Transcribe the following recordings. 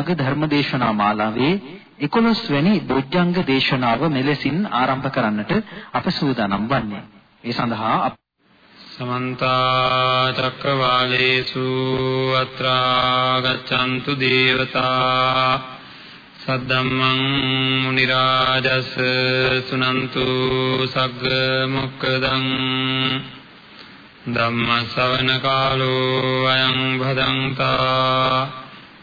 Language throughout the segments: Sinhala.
නිවන් මඟ ධර්මදේශනා මාලාවේ 11 වැනි බොජ්ජංග දේශනාව මෙලෙසින් ආරම්භ කරන්නට අප සූදානම් වන්නේ. ඒ සඳහා සමන්ත චක්කවාලේසු අත්‍රා ගච්ඡන්තු දේවතා සද්දම්මං මුනි රාජස් සුනන්තු සග්ග මොක්කදං ධම්ම ශ්‍රවණ කාලෝ අයං භදංතා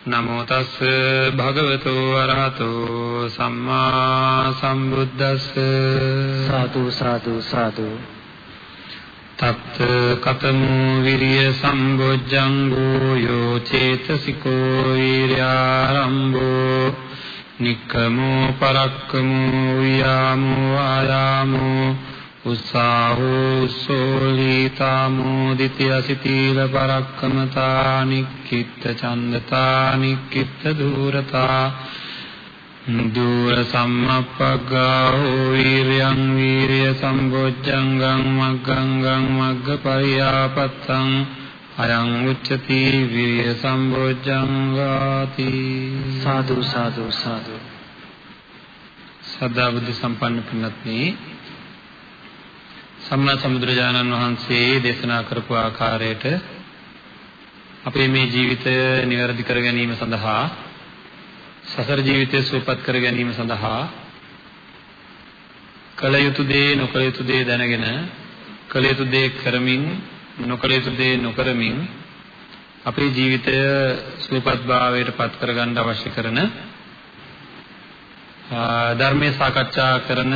නමෝ තස් භගවතු අරහතෝ සම්මා සම්බුද්දස්ස. සාදු සාදු සාදු. තත් කතමෝ විරිය සම්බොජ්ජංගෝ යෝ චේතසිකෝ වීර්යාරම්භෝ නික්කමෝ පරක්කමෝ යාමෝ ආයාමෝ උස්සාහෝ සෝලීතා මෝදිතය සිතීල පරක්කමතා නික්කිට චන්දතා නික්කිට දූරතා දූර සම්මප්පග්ගාහෝ වීර්යං වීර්ය සම්බොජ්ජංගං මග්ගංගං මග්ග පරියාපත්තං අයං උච්චති වීර්ය සම්බොජ්ජංගාති සාදු සාදු සාදු සදා බුද්ධ සම්පන්න පින්වත්නි සම්මා සම්බුදුරජාණන් වහන්සේ දේශනා කරපු ආකාරයට අපේ මේ ජීවිතය નિවැරදි කර ගැනීම සඳහා සසර ජීවිතය සුවපත් කර ගැනීම සඳහා කල යුතු දේ නොකල යුතු දේ දැනගෙන කල යුතු දේ කරමින් නොකල යුතු දේ නොකරමින් අපේ ජීවිතය සුවපත් භාවයට පත් කරගන්න අවශ්‍ය කරන ධර්මයේ සාකච්ඡා කරන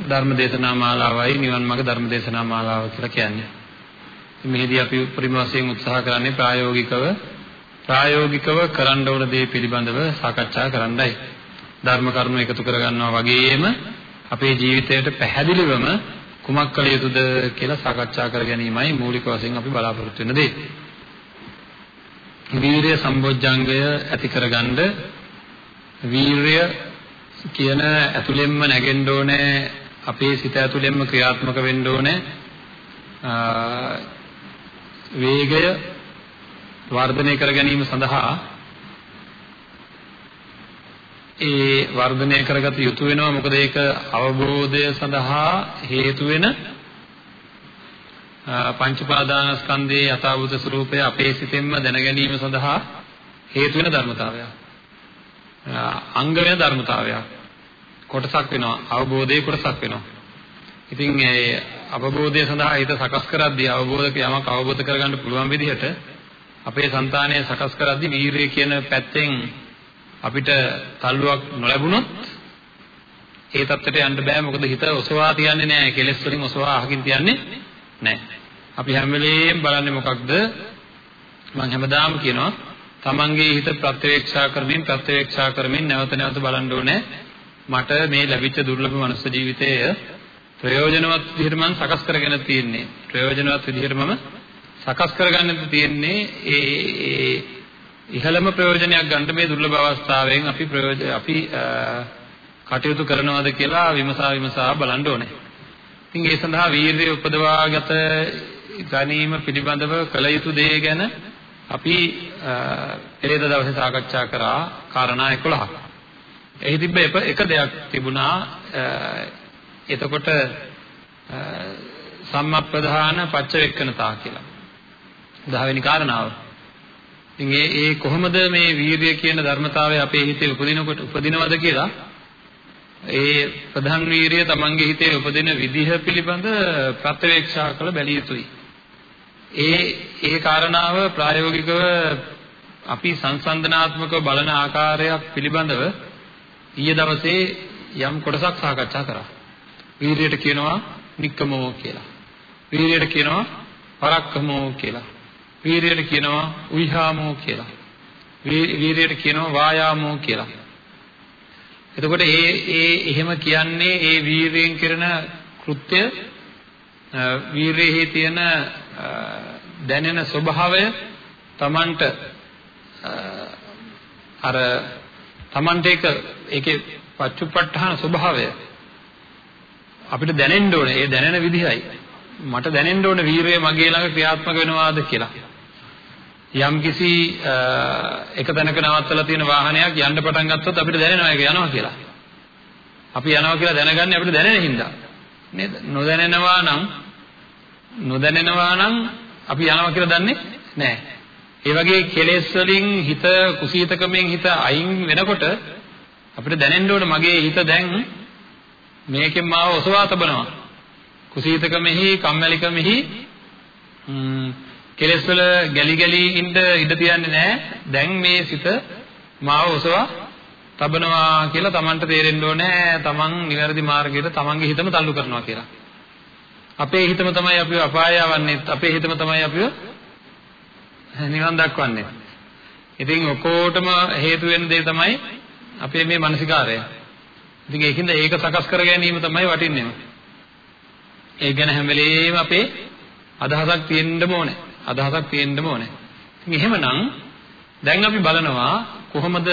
ධර්ම දේශනා මාලාවයි නිවන් මාර්ග ධර්ම දේශනා මාලාව කියලා කියන්නේ. මෙහිදී අපි උපරිම වශයෙන් උත්සාහ කරන්නේ ප්‍රායෝගිකව ප්‍රායෝගිකව කරන්න ඕන දේ පිළිබඳව සාකච්ඡා කරන්නයි. ධර්ම කරුණු එකතු කරගන්නවා වගේම අපේ ජීවිතයට පැහැදිලිවම කුමක් කළ යුතුද කියලා සාකච්ඡා කර ගැනීමයි මූලික වශයෙන් අපි බලාපොරොත්තු වෙන දේ. වීරිය සම්බොජ්ජංගය ඇති කරගන්න වීරිය කියන ඇතුළෙන්ම නැගෙන්න ඕනේ අපේ සිත ඇතුළෙන්ම ක්‍රියාත්මක වෙන්න ඕනේ වේගය වර්ධනය කර ගැනීම සඳහා ඒ වර්ධනය කරගත යුතු වෙනවා මොකද ඒක අවබෝධය සඳහා හේතු වෙන පංච පාදානස්කන්ධයේ යථාභූත ස්වરૂපය අපේ සිතෙන්ම දැන ගැනීම සඳහා හේතු වෙන ධර්මතාවයක්. අංග වෙන ධර්මතාවයක්. කොටසක් වෙනවා. අවබෝධයේ කොටසක් වෙනවා. ඉතින් ඒ අවබෝධය සඳහා හිත සකස් කරද්දී අවබෝධක යමක් අවබෝධ කරගන්න පුළුවන් විදිහට අපේ సంతානය සකස් කරද්දී වීරිය කියන පැත්තෙන් අපිට තල්ලුවක් නොලැබුණොත් ඒ தත්තට යන්න බෑ. මොකද හිත ඔසවා තියන්නේ නැහැ කෙලෙස් වලින් ඔසවා අහකින් තියන්නේ නැහැ අපි හැම වෙලේම බලන්නේ මොකක්ද? මම හැමදාම කියනවා තමන්ගේ හිත ප්‍රත්‍යවේක්ෂා කරමින් ප්‍රත්‍යවේක්ෂා කරමින් නැවත නැවත බලන්න ඕනේ. මට මේ ලැබිච්ච දුර්ලභ මනුස්ස ජීවිතය ප්‍රයෝජනවත් විදිහට මම සකස් කරගෙන තියෙන්නේ ප්‍රයෝජනවත් විදිහට මම සකස් කරගන්නත් තියෙන්නේ ඒ ඉහළම ප්‍රයෝජනයක් ගන්න මේ දුර්ලභ අවස්ථාවෙන් අපි ප්‍රයෝජන අපි කටයුතු කරනවද කියලා විමසා විමසා බලන්න ඕනේ. ඉතින් ඒ සඳහා වීරිය උපදවාගත ගැනීම පිළිබඳව කළ යුතු දේ ගැන අපි පෙරේද දවසේ සාකච්ඡා කරා කාරණා 11ක්. එහි තිබ්බ එක දෙයක් තිබුණා එතකොට සම්මප්පදාන පච්චවෙක්කනතා කියලා. 10 වෙනි කාරණාව. ඉතින් ඒ ඒ කොහොමද මේ වීරිය කියන ධර්මතාවය අපේ හිතේ උපදිනකොට උපදිනවද කියලා ඒ ප්‍රධාන වීරිය තමන්ගේ හිතේ උපදින විදිහ පිළිබඳ ප්‍රත්‍යවේක්ෂා කළ බැලිය යුතුයි. ඒ ඒ කාරණාව ප්‍රායෝගිකව අපි සංසන්දනාත්මකව බලන ආකාරයක් පිළිබඳව ඊයේ දවසේ යම් කොටසක් සාකච්ඡා කරා. වීරියට කියනවා නික්කමෝ කියලා. වීරියට කියනවා පරක්කමෝ කියලා. වීරියට කියනවා උයිහාමෝ කියලා. වීරියට කියනවා වායාමෝ කියලා. එතකොට ඒ ඒ එහෙම කියන්නේ ඒ වීරයෙන් කරන කෘත්‍ය වීරයේ තියෙන දැනෙන ස්වභාවය Tamanට අර Tamanට ඒක ඒකේ පච්චුප්පට්ඨාන ස්වභාවය අපිට දැනෙන්න ඕනේ. ඒ දැනෙන විදිහයි. මට දැනෙන්න ඕනේ වීරය මගේ ළඟ ක්‍රියාත්මක වෙනවාද කියලා. යම් කිසි එක තැනක නවත්තලා තියෙන වාහනයක් යන්න පටන් ගත්තොත් අපිට දැනෙනවා ඒක යනවා කියලා. අපි යනවා කියලා දැනගන්නේ අපිට දැනෙන හින්දා. නේද? නොදැනෙනවා නම් නොදැනෙනවා නම් අපි යනවා කියලා දන්නේ නැහැ. ඒ වගේ කෙලෙස් වලින් හිත කුසීතකමෙන් හිත අයින් වෙනකොට අපිට දැනෙන්න ඕන මගේ හිත දැන් මේකෙන් මාව ඔසවා තබනවා. කුසීතකමෙහි කම්මැලිකමෙහි කෙලෙස් වල ගැලි ගැලි ඉන්න ඉඩ තියන්නේ නැහැ. දැන් මේ සිත මාව ඔසවා තබනවා කියලා Tamanට තේරෙන්න ඕනේ. Taman නිවැරදි මාර්ගයට Tamanගේ හිතම තල්ලු කරනවා කියලා. අපේ හිතම තමයි අපිව අපාය යවන්නේ. අපේ හිතම තමයි අපිව නිවන් දක්වන්නේ. ඉතින් ඔකෝටම හේතු වෙන දේ තමයි අපේ මේ මානසිකාරය. ඉතින් ඒකින්ද ඒක සකස් කර ගැනීම තමයි වටින්නේ. ඒ ගැන හැම වෙලේම අපේ අදහසක් තියෙන්න ඕනේ. අදහසක් තියෙන්න ඕනේ. ඉතින් එහෙමනම් දැන් අපි බලනවා කොහොමද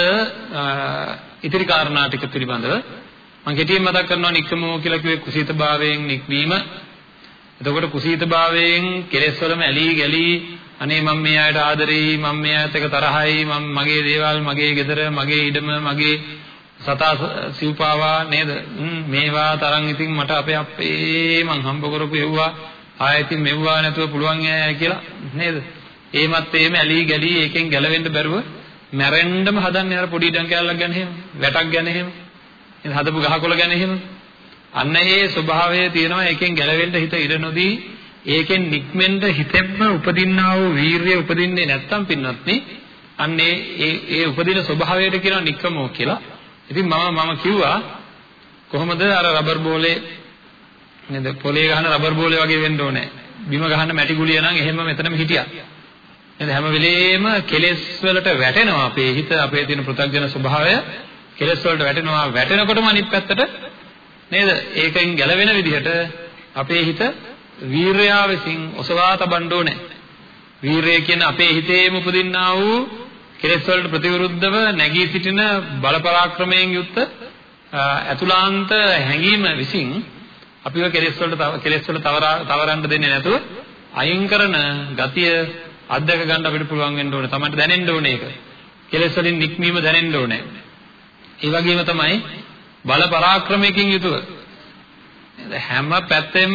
ඉතිරි කාරණා ටික පිළිබඳව මම කෙටියෙන් මතක් කරනවා නික්කමෝ කියලා කිව්වේ කුසීතභාවයෙන් නික්වීම. එතකොට කුසීතභාවයෙන් කෙලෙස් වලම ඇලී ගැලී අනේ මම මේ අයට ආදරෙයි මම මේ අයත් එක්ක තරහයි මම මගේ දේවල් මගේ ගෙදර මගේ ඉඩම මගේ සතා සිව්පාවා නේද? මේවා තරම් ඉතින් මට අපේ අපේ මං හම්බ කරපු එව්වා. ආයෙත් මෙව්වා නැතුව පුළුවන් ඈ කියලා නේද? ඒමත් එහෙම ඇලී ගැලී ඒකෙන් ගැලවෙන්න බැරුව මැරෙන්නම හදන්නේ අර පොඩි ඉඩම් කෑල්ලක් ගැන එහෙම වැටක් ගැන එහෙම ඉතින් හදපු ගහකොළ ගැන එහෙම. අන්න ඒ ස්වභාවය තියෙනවා ඒකෙන් ගැලවෙන්න හිත ඉඩ නොදී ඒකෙන් නික්මෙන්න හිතෙන්න උපදින්නා වූ වීරිය උපදින්නේ නැත්තම් පින්වත්නි අන්න ඒ ඒ උපදින ස්වභාවයට කියනවා නික්කමෝ කියලා ඉතින් මම මම කිව්වා කොහොමද අර රබර් බෝලේ නේද පොලේ ගහන රබර් බෝලේ වගේ වෙන්න ඕනේ. බිම ගහන මැටි ගුලිය නම් එහෙමම මෙතනම හිටියා. නේද හැම වෙලේම කෙලෙස් වලට වැටෙනවා අපේ හිත අපේ තියෙන පෘථග්ජන ස්වභාවය කෙලෙස් වලට වැටෙනවා වැටෙනකොටම අනිත් පැත්තට නේද ඒකෙන් ගැලවෙන විදිහට අපේ හිත වීරයා විසින් ඔසවා තබන්න ඕනේ. වීරය කියන අපේ හිතේම උපදින්නා වූ කෙලෙස් වලට ප්‍රතිවිරුද්ධව නැගී සිටින බල පරාක්‍රමයෙන් යුක්ත අතුලාන්ත හැඟීම විසින් අපිව කෙලෙස් වලට කෙලෙස් වල තවරන්න දෙන්නේ නැතුව අයින් කරන ගතිය අත්දක ගන්න අපිට පුළුවන් වෙන්න ඕනේ. තමයි දැනෙන්න ඕනේ ඒක. කෙලෙස් වලින් නික්මීම දැනෙන්න ඕනේ. ඒ වගේම තමයි බල පරාක්‍රමයකින් යුතුව හැම පැත්තෙම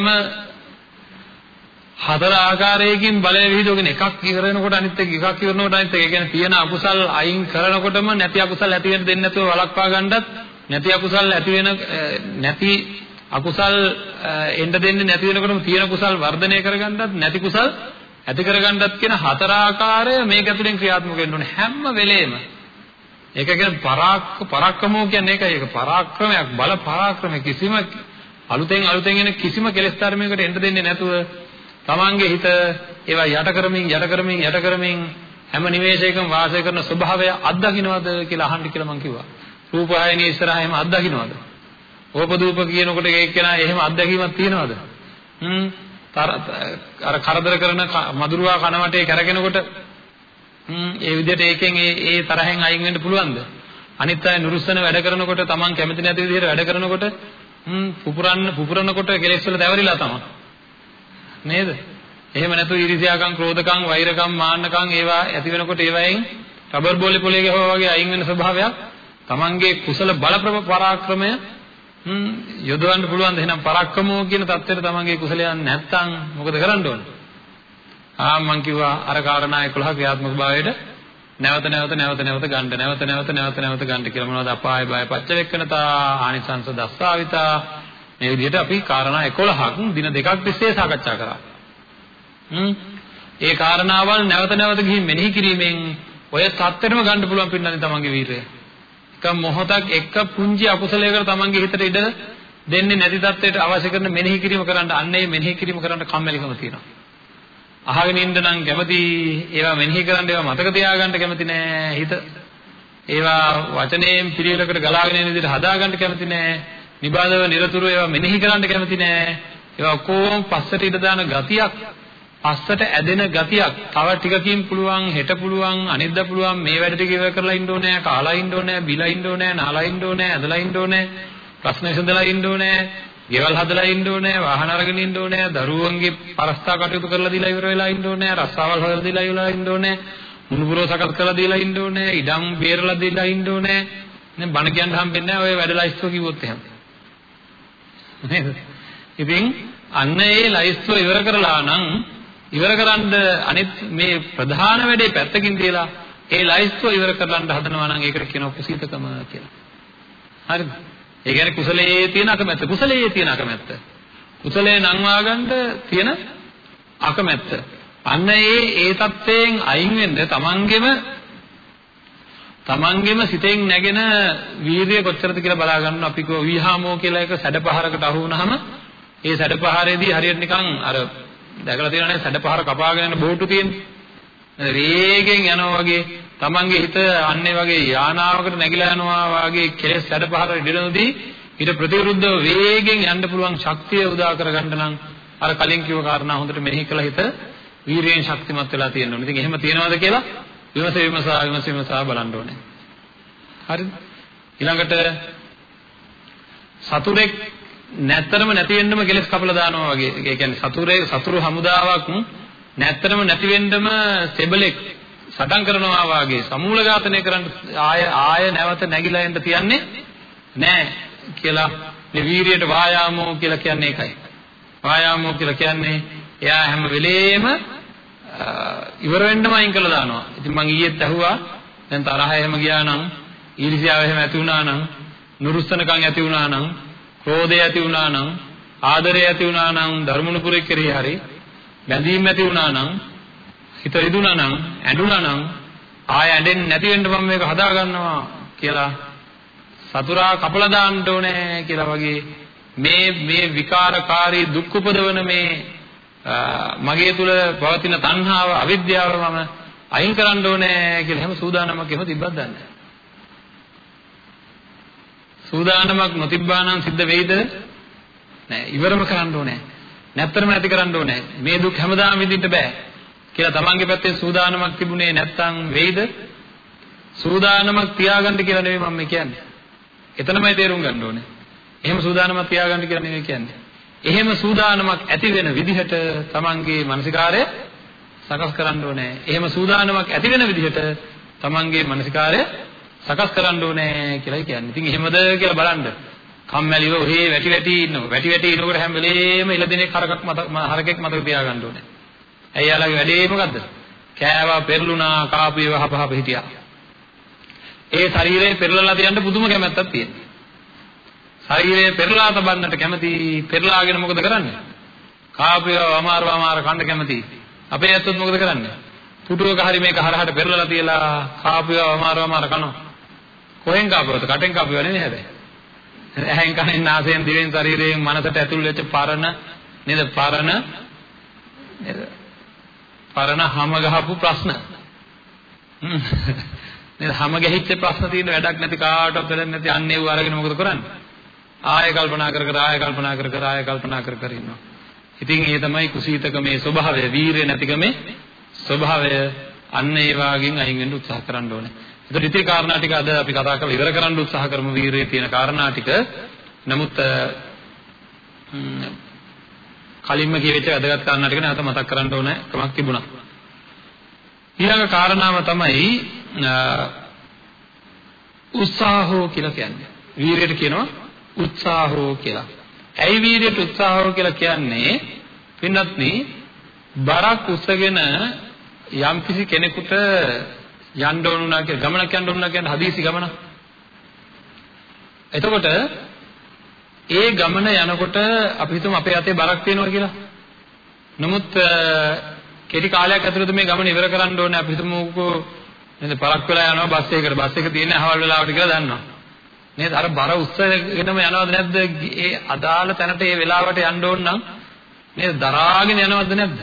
හතර ආකාරයකින් බලය විහිදුවගෙන එකක් ඉවර වෙනකොට අනිත් එක එකක් ඉවර වෙනකොට අනිත් එක. ඒ කියන්නේ තියෙන අකුසල් අයින් කරනකොටම නැති අකුසල් ඇති වෙන්න දෙන්නේ නැතුව වළක්වා ගන්නත් නැති අකුසල් ඇති වෙන නැති අකුසල් එන්න දෙන්නේ නැති වෙනකොටම තියෙන කුසල් වර්ධනය කරගන්නත් නැති කුසල් ඇති කරගන්නත් කියන හතර ආකාරය මේක ඇතුලෙන් ක්‍රියාත්මක වෙන්න ඕනේ හැම වෙලේම. ඒක කියන්නේ පරාක් පරාක්‍රමෝ කියන්නේ ඒකයි. ඒක පරාක්‍රමයක් බල පරාක්‍රම කිසිම අලුතෙන් අලුතෙන් එන කිසිම කෙලෙස් ධර්මයකට එන්න දෙන්නේ නැතුව තමන්ගේ හිත ඒවා යට කරමින් යට කරමින් යට කරමින් හැම නිමේෂයකම වාසය කරන ස්වභාවය අත්දකින්නවද කියලා අහන්න කියලා මම කිව්වා. රූපాయනිය ඉස්සරහා එහෙම අත්දකින්නවද? ඕපදූප කියනකොට ඒක කෙනා එහෙම අත්දැකීමක් තියනවද? හ්ම් අර කරදර කරන මදුරුවා කන වටේ කරගෙනකොට හ්ම් ඒ විදිහට ඒකෙන් ඒ ඒ තරහෙන් අයින් වෙන්න පුළුවන්ද? අනිත් අය නුරුස්සන වැඩ කරනකොට Taman කැමති නැති විදිහට වැඩ කරනකොට හ්ම් පුපුරන්න පුපුරනකොට කෙලෙස් වල දැවරිලා තමයි. නේද? එහෙම නැතු ඊර්ෂ්‍යාකම්, ක්‍රෝධකම්, වෛරකම්, මාන්නකම් ඒවා ඇති වෙනකොට ඒවායින් රබර් බෝලේ පොලේ ගහුවා වගේ අයින් වෙන ස්වභාවයක් Tamanගේ කුසල බල පරාක්‍රමය හ්ම් යොදවන්න පුළුවන් ද එහෙනම් පරක්කමෝ කියන தත්ත්වයට තමන්ගේ කුසලයන් නැත්තම් මොකද කරන්න ඕන? ආ මං කිව්වා අර කාරණා 11 ක්‍රියාත්මක භාවයට නැවත නැවත නැවත නැවත ගන්න නැවත නැවත නැවත නැවත ගන්න කියලා මොනවද අපාය බය පච්චවෙක්කනතා ආනිසංස දස්සාවිතා මේ විදිහට අපි කාරණා 11ක් දින දෙකක් තිස්සේ සාකච්ඡා කරා. හ්ම් ඒ කාරණාවල් නැවත නැවත ගිහින් මෙනෙහි කිරීමෙන් ඔය தත්ත්වෙම ගන්න පුළුවන් පින්නන්නේ තමන්ගේ වීරය. එක මොහොතක් එක පුංචි අකුසලයකට තමන්ගේ හිතට ඉඩ දෙන්නේ නැති தත්ත්වයට අවශ්‍ය කරන මෙනෙහි කිරීම කරන්න අන්න ඒ මෙනෙහි කිරීම කරන්න කම්මැලිකම තියෙනවා. අහගෙන ඉන්න නම් කැමති ඒවා මෙනෙහි කරන්න ඒවා මතක තියාගන්න කැමති නෑ හිත. ඒවා වචනයෙන් පිළිවෙලකට ගලාගෙන යන විදිහට හදාගන්න කැමති නෑ. නිබඳව নিরතුරු ඒවා මෙනෙහි කරන්න කැමති නෑ. ඒවා කොහොම පස්සට ඉඳ දාන ගතියක් පස්සට ඇදෙන ගතියක් තව ටිකකින් පුළුවන් හෙට පුළුවන් අනිද්දා පුළුවන් මේ වැඩ ටික ඉවර කරලා ඉන්න ඕනේ කාලා ඉන්න ඕනේ බිලා ඉන්න ඕනේ නාලා ඉන්න ඕනේ ඇදලා ඉන්න ඕනේ ප්‍රශ්න විසඳලා ඉන්න ඕනේ ගෙවල් හදලා ඉන්න ඕනේ වාහන අරගෙන ඉන්න ඕනේ දරුවන්ගේ පරස්තා කටයුතු කරලා දීලා ඉවර වෙලා ඉන්න ඕනේ රස්සාවල් හදලා දීලා ඉවර ඉන්න ඕනේ මුණුපුරෝ සකස් කරලා දීලා ඉන්න ඕනේ ඉඩම් බේරලා දීලා ඉන්න ඕනේ නේ බණ කියන්න හම්බෙන්නේ නැහැ ඔය වැඩ ලයිස්තුව කිව්වොත් එහෙම නේද ඉතින් අන්න ඒ ලයිස්තුව ඉවර කරලා නම් ඉවර කරන්න අනිත් මේ ප්‍රධාන වැඩේ පැත්තකින් තියලා ඒ ලයිස්තුව ඉවර කරන්න හදනවා නම් ඒකට කියනවා කුසීතකම කියලා. හරිද? ඒ කියන්නේ කුසලයේ තියෙන අකමැත්ත. කුසලයේ තියෙන අකමැත්ත. කුසලයේ නංවා ගන්න තියෙන අකමැත්ත. අන්න ඒ ඒ தත්වයෙන් අයින් වෙන්න තමන්ගෙම තමන්ගෙම සිතෙන් නැගෙන වීරිය කොච්චරද කියලා බලා ගන්න අපි කෝ වීහාමෝ කියලා එක සැඩපහරකට අහු වුනහම ඒ සැඩපහරේදී හරියට නිකන් අර දැකලා තියෙනවනේ සැඩපහර කපාගෙන යන බෝට්ටු තියෙන්නේ. වේගෙන් යනවා වගේ තමන්ගේ හිත අන්නේ වගේ යානාවකට නැగిලා යනවා වගේ කෙලෙස් සැඩපහර ඉදිරියනදී ඊට ප්‍රතිවිරුද්ධව වේගෙන් යන්න පුළුවන් ශක්තිය උදා කරගන්න නම් අර කලින් කිව්ව කාරණා හොඳට මෙනෙහි කළ හිත වීරියෙන් ශක්තිමත් වෙලා තියෙන්න ඕනේ. ඉතින් එහෙම තියනවද කියලා විමස විමසා විමස විමසා බලන්න ඕනේ. හරිද? ඊළඟට සතුරෙක් නැත්තරම නැති වෙන්නම කෙලස් කපලා දානවා වගේ. ඒ කියන්නේ සතුරේ සතුරු හමුදාවක් නැත්තරම නැති වෙන්නම සෙබලෙක් සටන් කරනවා වාගේ සමූල ඝාතනය කරන්න ආය ආය නැවත නැగిලා එන්න තියන්නේ නෑ කියලා මේ වීරියට වායාමෝ කියලා කියන්නේ ඒකයි. වායාමෝ කියලා කියන්නේ එයා හැම වෙලේම ඉවර වෙන්නම අයින් කළා දානවා. ඉතින් මං ඊයේත් ඇහුවා දැන් තරහ එහෙම ගියා නම් ඊර්ෂ්‍යාව එහෙම ඇති වුණා නම් නුරුස්සනකම් ඇති වුණා නම් ක්‍රෝධය ඇති වුණා නම් ආදරය ඇති වුණා නම් ධර්මනුපුරෙක් කෙරෙහි හරි බැඳීම් ඇති වුණා නම් හිත රිදුණා නම් ඇඬුණා නම් ආය ඇඬෙන්නේ නැති වෙන්න මම මේක හදා ගන්නවා කියලා සතුරා කපලා දාන්න ඕනේ කියලා වගේ මේ මේ විකාරකාරී දුක් උපදවන මේ මගේ තුල පවතින තණ්හාව අවිද්‍යාව මම අයින් කරන්න ඕනේ කියලා හැම සූදානමක් එහෙම තිබ්බත් දන්නේ සූදානමක් නොතිබ්බා නම් සිද්ධ වෙයිද? නෑ ඉවරම කරන්න ඕනේ. නැත්තරම නැති කරන්න ඕනේ. මේ දුක් හැමදාම විඳින්න බෑ කියලා තමන්ගේ පැත්තේ සූදානමක් තිබුණේ නැත්තම් වෙයිද? සූදානමක් තියාගන්න කියලා නෙවෙයි මම කියන්නේ. එතනමයි තේරුම් ගන්න ඕනේ. එහෙම සූදානමක් තියාගන්න කියලා නෙවෙයි කියන්නේ. එහෙම සූදානමක් ඇති වෙන විදිහට තමන්ගේ මානසිකාරය සකස් කරන්න ඕනේ. එහෙම සූදානමක් ඇති වෙන විදිහට තමන්ගේ මානසිකාරය සකස් කරන්න ඕනේ කියලායි කියන්නේ. ඉතින් එහෙමද කියලා බලන්න. කම්මැලිව ඔහේ වැටි වැටි ඉන්නවා. වැටි වැටි ඉනකොට හැම වෙලේම ඉලදෙනෙක් හරකක් මත හරකෙක් මතක තියාගන්න ඕනේ. ඇයි යාළගේ වැඩේ මොකද්ද? කෑවා පෙරළුණා කාපුව හපහප හිටියා. ඒ ශරීරය පෙරලලා තියන්න පුදුම කැමැත්තක් තියෙනවා. ශරීරය පෙරලා තබන්නට කැමති පෙරලාගෙන මොකද කරන්නේ? කාපුව අමාරු අමාරු කන්න කැමති. අපේ ඇත්තොත් මොකද කරන්නේ? පුටුවක හරි මේක හරහට පෙරලලා තියලා කාපුව අමාරු අමාරු කනවා. කොහෙන් කාපුවද? කටෙන් කාපුව නෙවෙයි හැබැයි. ඇහෙන් කනෙන් නාසයෙන් දිවෙන් ශරීරයෙන් මනසට ඇතුල් වෙච්ච පරණ නේද? පරණ නේද? පරණ හැම ගහපු ප්‍රශ්න. නේද? හැම ගැහිච්ච ප්‍රශ්න තියෙන වැඩක් නැති කාටවත් වැඩක් නැති අන්න ඒව අරගෙන මොකද කරන්නේ? ආයෙ කල්පනා කර කර ආයෙ කල්පනා කර කර ආයෙ කල්පනා කර කර ඉන්නවා. ඉතින් ඒ තමයි කුසීතකමේ ස්වභාවය, වීරිය නැතිකමේ ස්වභාවය. අන්න ඒ වාගෙන් අයින් වෙන්න උත්සාහ කරන්න ඕනේ. ඒතර ඉතිරි කාරණා ටික අද අපි කතා කරලා ඉවර කරන්න උත්සාහ කරමු වීරයේ තියෙන කාරණා ටික. නමුත් කලින්ම කියවෙච්ච වැදගත් කාරණා ටික නැවත මතක් කරන්න ඕන කමක් තිබුණා. ඊළඟ කාරණාව තමයි උත්සාහෝ කියලා කියන්නේ. වීරයට කියනවා උත්සාහෝ කියලා. ඇයි වීරයට උත්සාහෝ කියලා කියන්නේ? පින්වත්නි බරක් උසගෙන යම්කිසි කෙනෙකුට යන්න ඕන වුණා කියලා ගමනක් යන්න ඕන වුණා කියන්නේ හදිසි ගමනක්. එතකොට ඒ ගමන යනකොට අපි හිතමු අපේ අතේ බරක් තියෙනවා කියලා. නමුත් කෙටි කාලයක් ඇතුළත මේ ගමන ඉවර කරන්න ඕනේ අපි හිතමුකෝ නේද පරක් වෙලා යනවා බස් එකකට බස් එක තියෙන අවල් වෙලාවට කියලා දන්නවා. නේද අර බර උස්සගෙනම යනවද නැද්ද? ඒ අදාළ තැනට ඒ වෙලාවට යන්න ඕන නම් නේද දරාගෙන යනවද නැද්ද?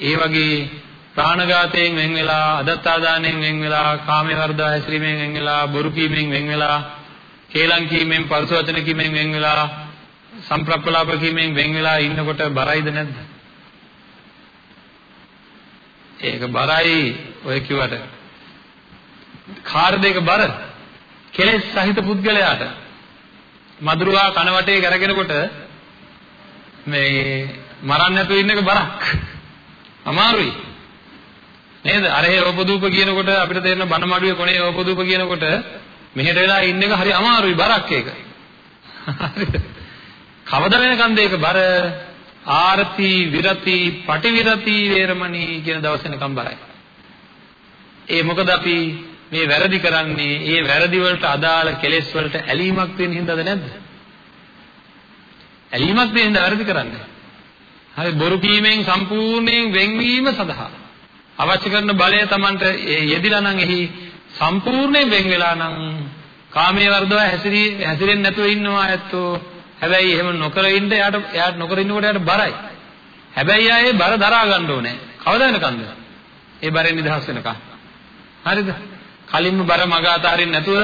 ඒ වගේ ප්‍රාණඝාතයෙන් වෙන් වෙලා, අදත්තාදානයෙන් වෙන් වෙලා, කාමයේ වර්ධව හැසිරීමෙන් වෙන් වෙලා, බොරු කීමෙන් වෙන් වෙලා, කේලම් කීමෙන්, පරුස වචන කීමෙන් වෙන් වෙලා, සම්ප්‍රප්පලාප කීමෙන් වෙන් වෙලා ඉන්නකොට බරයිද නැද්ද? ඒක බරයි ඔය කිව්වට. කාර්ද ඒක බර? කෙලෙස් සහිත පුද්ගලයාට මදුරුවා කන වටේ කරගෙනකොට මේ මරන්න නැතුව ඉන්න එක බරක්. අමාරුයි. නේද? අරහේ ඕපදූප කියනකොට අපිට තේරෙන බණ මඩුවේ කොනේ ඕපදූප කියනකොට මෙහෙට වෙලා ඉන්න එක හරි අමාරුයි බරක් ඒක. කවද වෙනකන්ද ඒක බර? ආරති විරති පටිවිරති වේරමණී කියන දවස් වෙනකම් බරයි. ඒ මොකද අපි මේ වැරදි කරන්නේ ඒ වැරදි වලට අදාළ කෙලෙස් වලට ඇලීමක් තියෙන හින්දාද නැද්ද? ඇලීමක් තියෙන හින්දා වැරදි කරන්නේ. හරි බොරු කීමෙන් සම්පූර්ණයෙන් වෙන්වීම සඳහා අවශ්‍ය කරන බලය Tamanට යෙදිලා නම් එහි සම්පූර්ණයෙන් වෙන් වෙලා නම් කාමයේ වර්ධව හැසිරී හැසිරෙන්නේ නැතුව ඉන්නවා ඇත්තෝ. හැබැයි එහෙම නොකර ඉන්න එයාට එයාට නොකර ඉන්නකොට එයාට බරයි. හැබැයි ආයේ බර දරා ගන්න ඕනේ. කවදා වෙනකන්ද? ඒ බරෙන් නිදහස් වෙනකන්. හරිද? කලින්ම බර මග අතාරින්න නැතුව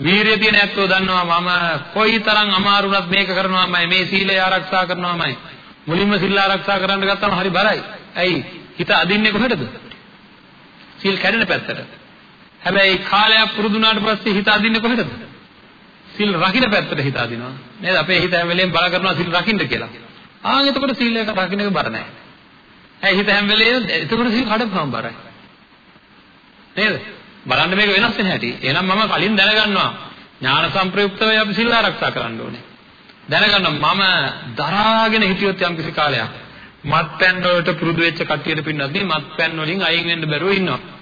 වීරිය තියෙන ඇත්තෝ දන්නවා මම කොයිතරම් අමාරු වුණත් මේක කරනවාමයි මේ සීලය ආරක්ෂා කරනවාමයි. මුලින්ම සීල ආරක්ෂා කරන්න ගත්තම හරි බරයි. ඇයි? හිත අදින්නේ කොහෙටද? සීල් කැඩෙන පැත්තට. හැබැයි කාලයක් පුරුදු වුණාට පස්සේ හිත අදින්නේ කොහෙටද? සීල් රකින්න පැත්තට හිත අදිනවා. නේද? අපේ හිත හැම වෙලේම බල කරනවා සීල් රකින්න කියලා. ආන් එතකොට සීල් එක රකින්න එක බර නැහැ. ඇයි හිත හැම වෙලේම එතකොට සීල් කඩපුවම බරයි. නේද? බලන්න මේක වෙනස් වෙන හැටි. එහෙනම් මම කලින් දැනගන්නවා ඥාන සංප්‍රයුක්තව අපි සීල් ආරක්ෂා කරන්න ඕනේ. දැනගන්නවා මම දරාගෙන හිටියොත් යම් කිසි කාලයක් මත්පැන් වලට පුරුදු වෙච්ච කට්ටියට පින්නත් මේ මත්පැන් වලින් අයින් වෙන්න බැරුව ඉන්නවා.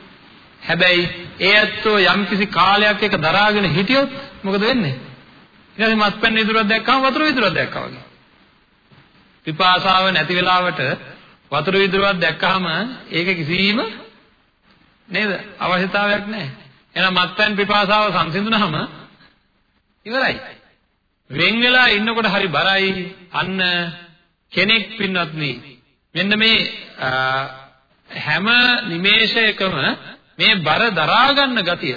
හැබැයි ඒ ඇත්තෝ යම්කිසි කාලයක් එක දරාගෙන හිටියොත් මොකද වෙන්නේ? ඊට පස්සේ මත්පැන් විදුරක් දැක්කම වතුර විදුරක් දැක්කා වගේ. පිපාසාව නැති වෙලාවට වතුර විදුරක් දැක්කහම ඒක කිසිම නේද අවශ්‍යතාවයක් නැහැ. එහෙනම් මත්පැන් පිපාසාව සංසිඳුනහම ඉවරයි. වෙන් වෙලා ඉන්නකොට හරි බරයි අන්න කෙනෙක් පින්වත්නි මෙන්න මේ හැම නිමේෂයකම මේ බර දරා ගන්න ගතිය.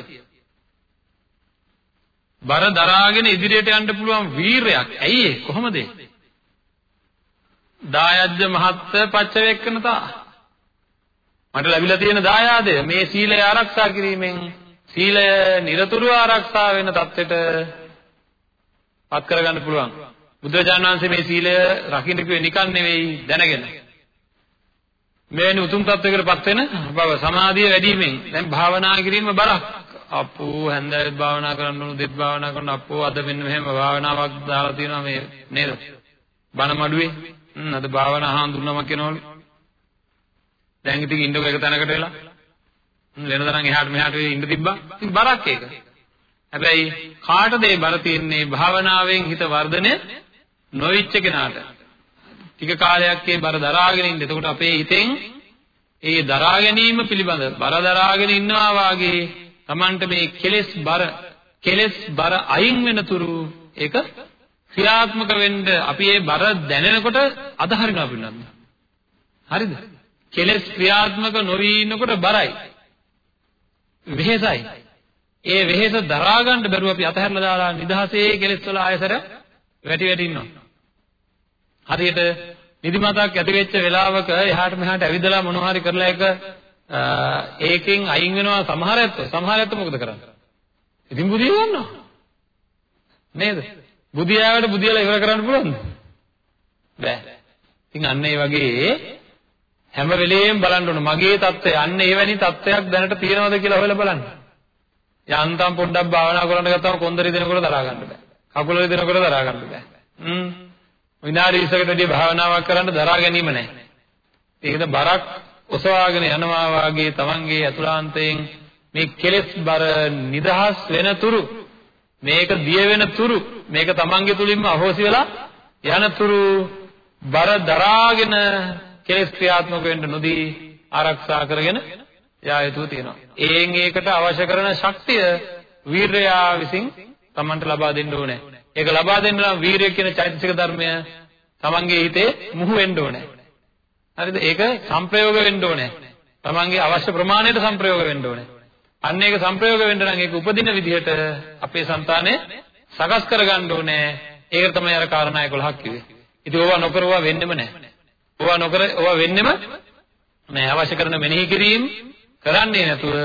බර දරාගෙන ඉදිරියට යන්න පුළුවන් වීරයක්. ඇයි ඒ? කොහොමද ඒ? දායජ්‍ය මහත්ත පච්චවේක්කනතා. මට ලැබිලා තියෙන දායාදය මේ සීලය ආරක්ෂා කිරීමෙන් සීලය নিরතුරු ආරක්ෂා වෙන தත්වෙට පත් කරගන්න පුළුවන්. බුදුරජාණන් වහන්සේ මේ සීලය රකින්න කිව්වේ නිකන් නෙවෙයි දැනගෙන. මෙවැනි උතුම් තත්වයකටපත් වෙන බව සමාධිය වැඩිවීමෙන් දැන් භාවනා කිරීම බලක්. අපෝ හැන්දෑවෙත් භාවනා කරන්න ඕන දෙත් භාවනා කරන අපෝ අද මෙන්න මෙහෙම භාවනාවක් දාලා තියෙනවා මේ නේද? බණ මඩුවේ. හ්ම් අද භාවනා හාඳුනනම කියනවලු. දැන් ඉතින් ඉන්නකො එක තැනකට වෙලා. වෙනතරම් එහාට මෙහාට ඉන්න තිබ්බා. ඉතින් බරක් ඒක. හැබැයි කාටද ඒ බර තියෙන්නේ භාවනාවෙන් හිත වර්ධනය නොවිච්ච කෙනාට ටික කාලයක් ඒ බර දරාගෙන ඉන්න. එතකොට අපේ හිතෙන් ඒ දරා ගැනීම පිළිබඳ බර දරාගෙන ඉන්නවා වාගේ Tamanට මේ කෙලෙස් බර කෙලෙස් බර අයින් වෙන තුරු ඒක ක්‍රියාත්මක වෙන්න අපි ඒ බර දැනෙනකොට අදහරිනවා පින්නත්. හරිද? කෙලෙස් ක්‍රියාත්මක නොවි ඉන්නකොට බරයි. වෙහෙසයි. ඒ වෙහෙස දරා ගන්න බැරුව අපි අතහැරලා දාලා නිදහසේ කෙලෙස් වල ආයසර වැටි වැටි ඉන්නවා. හරියට නිදිමතක් ඇති වෙච්ච වෙලාවක එහාට මෙහාට ඇවිදලා මොනවා හරි කරලා එක ඒකෙන් අයින් වෙනවා සමහර ඇත්තෝ සමහර ඇත්තෝ මොකද කරන්නේ? ඉතින් බුදිය ගන්නවා. නේද? බුදියාවට බුදියලා ඉවර කරන්න පුළුවන්ද? බෑ. ඉතින් අන්න ඒ වගේ හැම වෙලෙම බලන්න ඕන මගේ தත්ත්වය අන්න එවැනි தත්ත්වයක් දැනට තියෙනවද කියලා හොයලා බලන්න. යන්තම් පොඩ්ඩක් භාවනා කරන්න ගත්තම කොන්දරි දෙනකොට දරා ගන්න බෑ. කකුල දෙනකොට දරා ගන්න බෑ. හ්ම්. විනාඩි 20කට වැඩි භාවනාවක් කරන්න දරා ගැනීම නැහැ. ඒකද බරක් ඔසවාගෙන යනවා වාගේ තමන්ගේ අතුලාන්තයෙන් මේ කෙලෙස් බර නිදහස් වෙන තුරු මේක දිය වෙන තුරු මේක තමන්ගේ තුලින්ම අහෝසි වෙලා යන තුරු බර දරාගෙන කෙලෙස් ක්‍රියාත්මක වෙන්න නොදී ආරක්ෂා කරගෙන යා යුතු තියෙනවා. ඒන් ඒකට අවශ්‍ය කරන ශක්තිය වීරයා විසින් තමන්ට ලබා දෙන්න ඕනේ. ඒක ලබා දෙන්න නම් වීරිය කියන චෛතසික ධර්මය තමන්ගේ හිතේ මුහු වෙන්න ඕනේ. හරිද? ඒක සංප්‍රයෝග වෙන්න ඕනේ. තමන්ගේ අවශ්‍ය ප්‍රමාණයට සංප්‍රයෝග වෙන්න ඕනේ. අන්න ඒක සංප්‍රයෝග වෙන්න නම් ඒක උපදින විදිහට අපේ సంతානය සකස් කරගන්න ඕනේ. ඒක තමයි අර කාරණා 11ක් කිව්වේ. ඉතින් ඕවා නොකරුවා වෙන්නෙම නැහැ. ඕවා නොකර ඕවා වෙන්නෙම නැහැ. අවශ්‍ය කරන මෙනෙහි කිරීම කරන්නේ නැතුව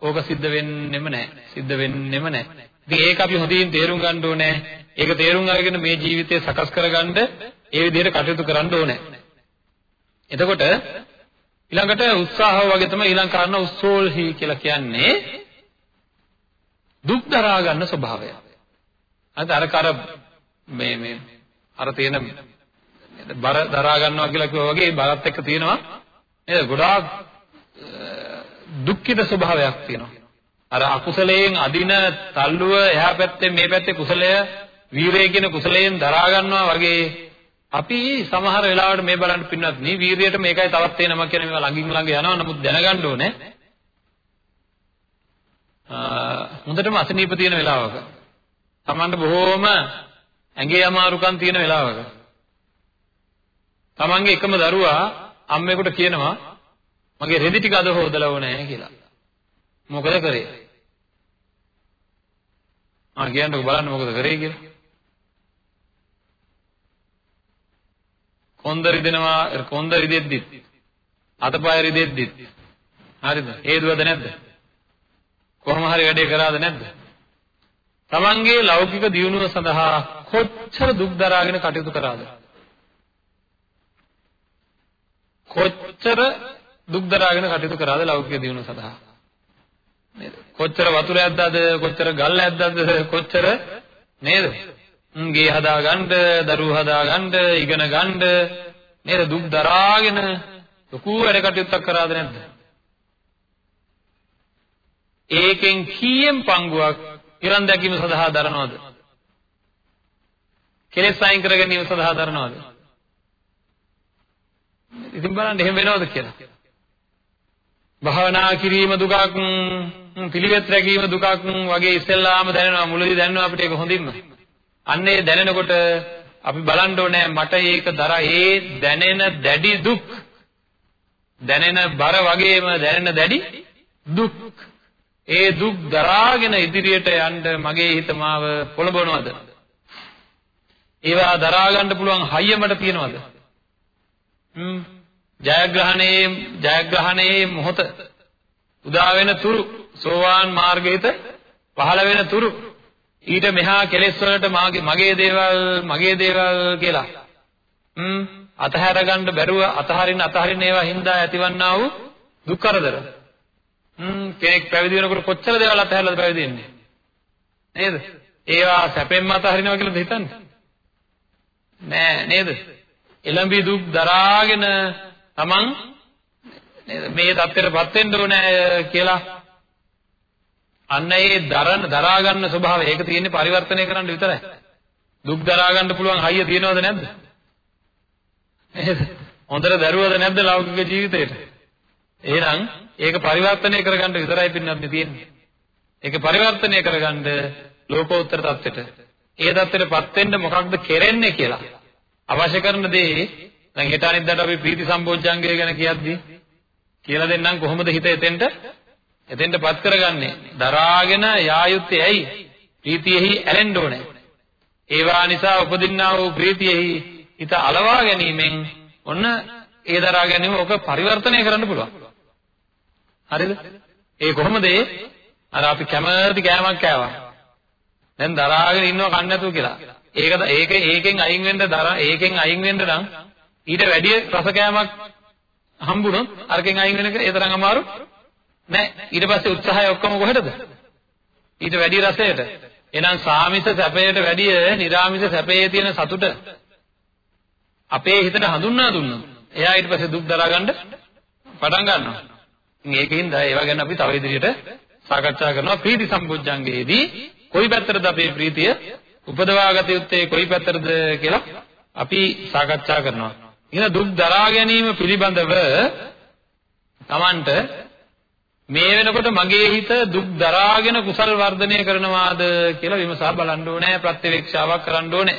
ඕක සිද්ධ වෙන්නෙම නැහැ. සිද්ධ වෙන්නෙම නැහැ. ඉතින් ඒක අපි හොඳින් තේරුම් ගන්න ඕනේ. ඒක තේරුම් අරගෙන මේ ජීවිතය සකස් කරගන්න ඒ විදිහට කටයුතු කරන්න ඕනේ. එතකොට ඊළඟට උත්සාහව වගේ තමයි ඊළඟ කාරණා උස්සෝල්හි කියලා කියන්නේ දුක් දරා ගන්න ස්වභාවය. අද අර කර මේ මේ අර තියෙන බර දරා ගන්නවා කියලා කිව්වා වගේ බරත් එක්ක තියෙනවා නේද? ගොඩාක් දුක්ඛිත ස්වභාවයක් තියෙනවා. අර අකුසලයෙන් අදින තල්ලුව එහා පැත්තේ මේ පැත්තේ කුසලය වීරය කියන කුසලයෙන් දරා ගන්නවා වගේ අපි සමහර වෙලාවට මේ බලන්න පින්නත් නේ වීරියට මේකයි තවත් තේනම කියන මේවා ළඟින් ළඟ යනවා. නමුත් දැනගන්න ඕනේ හොඳටම අසනීප තියෙන වෙලාවක Tamanට බොහෝම ඇඟේ අමාරුකම් තියෙන වෙලාවක Tamanගේ එකම දරුවා අම්මේකට කියනවා මගේ රෙදි ටික අද හොදලා ඕනේ කියලා. මොකද කරේ? ආ කියන්නකෝ බලන්න මොකද කරේ කියලා. කොන්ද රිදෙනවා කොන්ද රිදෙද්දිත් අතපය රිදෙද්දිත්. හරිද? හේතුවද නැද්ද? කොහොම හරි වැඩේ කරාද නැද්ද? තමන්ගේ ලෞකික දියුණුව සඳහා කොච්චර දුක් දරාගෙන කටයුතු කරාද? කොච්චර දුක් දරාගෙන කටයුතු කරාද ලෞකික දියුණුව සඳහා? නේද? කොච්චර වතුර ඇද්දාද? කොච්චර ගල් ඇද්දාද? කොච්චර? නේද? ගේ හදාගන්න, දරුවෝ හදාගන්න, ඉගෙන ගන්න නේද දුක් දරාගෙන ලොකු වැඩ කටයුත්තක් කරාද නැද්ද? ඒකෙන් කීයෙන් පංගුවක් ඉරන් දැකීම සඳහා දරනවද? කෙලෙස් අයින් කර ගැනීම සඳහා දරනවද? ඉතින් බලන්න එහෙම වෙනවද කියලා. භාවනා කිරීම දුකක් පිළිවෙත් රැකීම දුකක් වගේ ඉස්සෙල්ලාම දැනෙනවා මුලදී දැනෙනවා අපිට ඒක හොඳින්ම. අන්නේ දැනෙනකොට අපි බලන්න ඕනේ මට ඒක දරා ඒ දැනෙන දැඩි දුක්. දැනෙන බර වගේම දැනෙන දැඩි දුක්. ඒ දුක් දරාගෙන ඉදිරියට යන්න මගේ හිත මාව පොළඹවනවද? ඒවා දරා ගන්න පුළුවන් හයිය මට තියෙනවද? හ්ම්. ජයග්‍රහණයේ ජයග්‍රහණයේ මොහොත. උදා වෙන තුරු සෝවාන් මාර්ගයට පහළ වෙන තුරු. ඊට මෙහා කෙලෙස් වලට මාගේ මගේ දේවල් මගේ දේවල් කියලා. හ්ම්? අතහැර ගන්න බැරුව අතහරින්න අතහරින්න ඒවා හින්දා ඇතිවන්නා වූ දුක් කරදර. හ්ම්? කෙනෙක් පැවිදි වෙනකොට කොච්චර දේවල් අතහැරලාද පැවිදි වෙන්නේ? නේද? ඒවා සැපෙන්ම අතහරිනවා කියලාද හිතන්නේ? නෑ නේද? එළඹි දුක් දරාගෙන තමන් නේද? මේ தත්ත්වයටපත් වෙන්න ඕනේ කියලා අන්න ඒ දරන දරා ගන්න ස්වභාවය ඒක තියෙන්නේ පරිවර්තනය කරන්න විතරයි. දුක් දරා ගන්න පුළුවන් හයිය තියෙනවද නැද්ද? නේද? හොඳට දරුවද නැද්ද ලෞකික ජීවිතේට? එහෙනම් ඒක පරිවර්තනය කරගන්න විතරයි පින්නත් තියෙන්නේ. ඒක පරිවර්තනය කරගන්න ලෝකෝත්තර தත්වෙට. ඒ தත්වෙටපත් වෙන්න මොකක්ද කෙරෙන්නේ කියලා. අවශ්‍ය කරන දේ දැන් හෙට අනිද්දාට අපි ප්‍රීති සම්බෝධ්‍යංගය ගැන කියද්දි කියලා දෙන්නම් කොහොමද හිත එතෙන්ට එතෙන්ටපත් කරගන්නේ දරාගෙන යා යුත්තේ ඇයි? ප්‍රීතියෙහි ඇලෙන්න ඕනේ. ඒවා නිසා උපදින්නා වූ ප්‍රීතියෙහි හිත අලවා ගැනීමෙන් ඔන්න ඒ දරා ගැනීම ඔක පරිවර්තනය කරන්න පුළුවන්. හරිද? ඒ කොහොමද ඒ? අර අපි කැමති කෑමක් කෑවා. දැන් දරාගෙන ඉන්නව කන්න නැතුව කියලා. ඒක ඒක ඒකෙන් අයින් වෙන්න දරා ඒකෙන් අයින් වෙන්න නම් ඊට වැඩි රස කෑමක් හම්බුනොත් අරකින් අයින් වෙන එක ඒ තරම් අමාරු නෑ. ඊට පස්සේ උත්සාහය ඔක්කොම කොහෙටද? ඊට වැඩි රසයට. එහෙනම් සාමිස සැපයට වැඩිය නිර්ාමිස සැපයේ තියෙන සතුට අපේ හිතට හඳුන්වා දුන්නොත් එයා ඊට පස්සේ දුක් දරා ගන්න පටන් ගන්නවා. ඉතින් ඒකින්ද ඒවා ගැන අපි තව ඉදිරියට සාකච්ඡා කරනවා. ප්‍රීති සම්බුද්ධංගයේදී කොයි පැත්තටද අපේ ප්‍රීතිය උපදවාගත යුත්තේ කොයි පැත්තටද කියලා අපි සාකච්ඡා කරනවා. එහෙනම් දුක් දරා ගැනීම පිළිබඳව Tamanට මේ වෙනකොට මගේ හිත දුක් දරාගෙන කුසල් වර්ධනය කරනවාද කියලා විමසා බලන්න ඕනේ ප්‍රත්‍යවේක්ෂාවක් කරන්න ඕනේ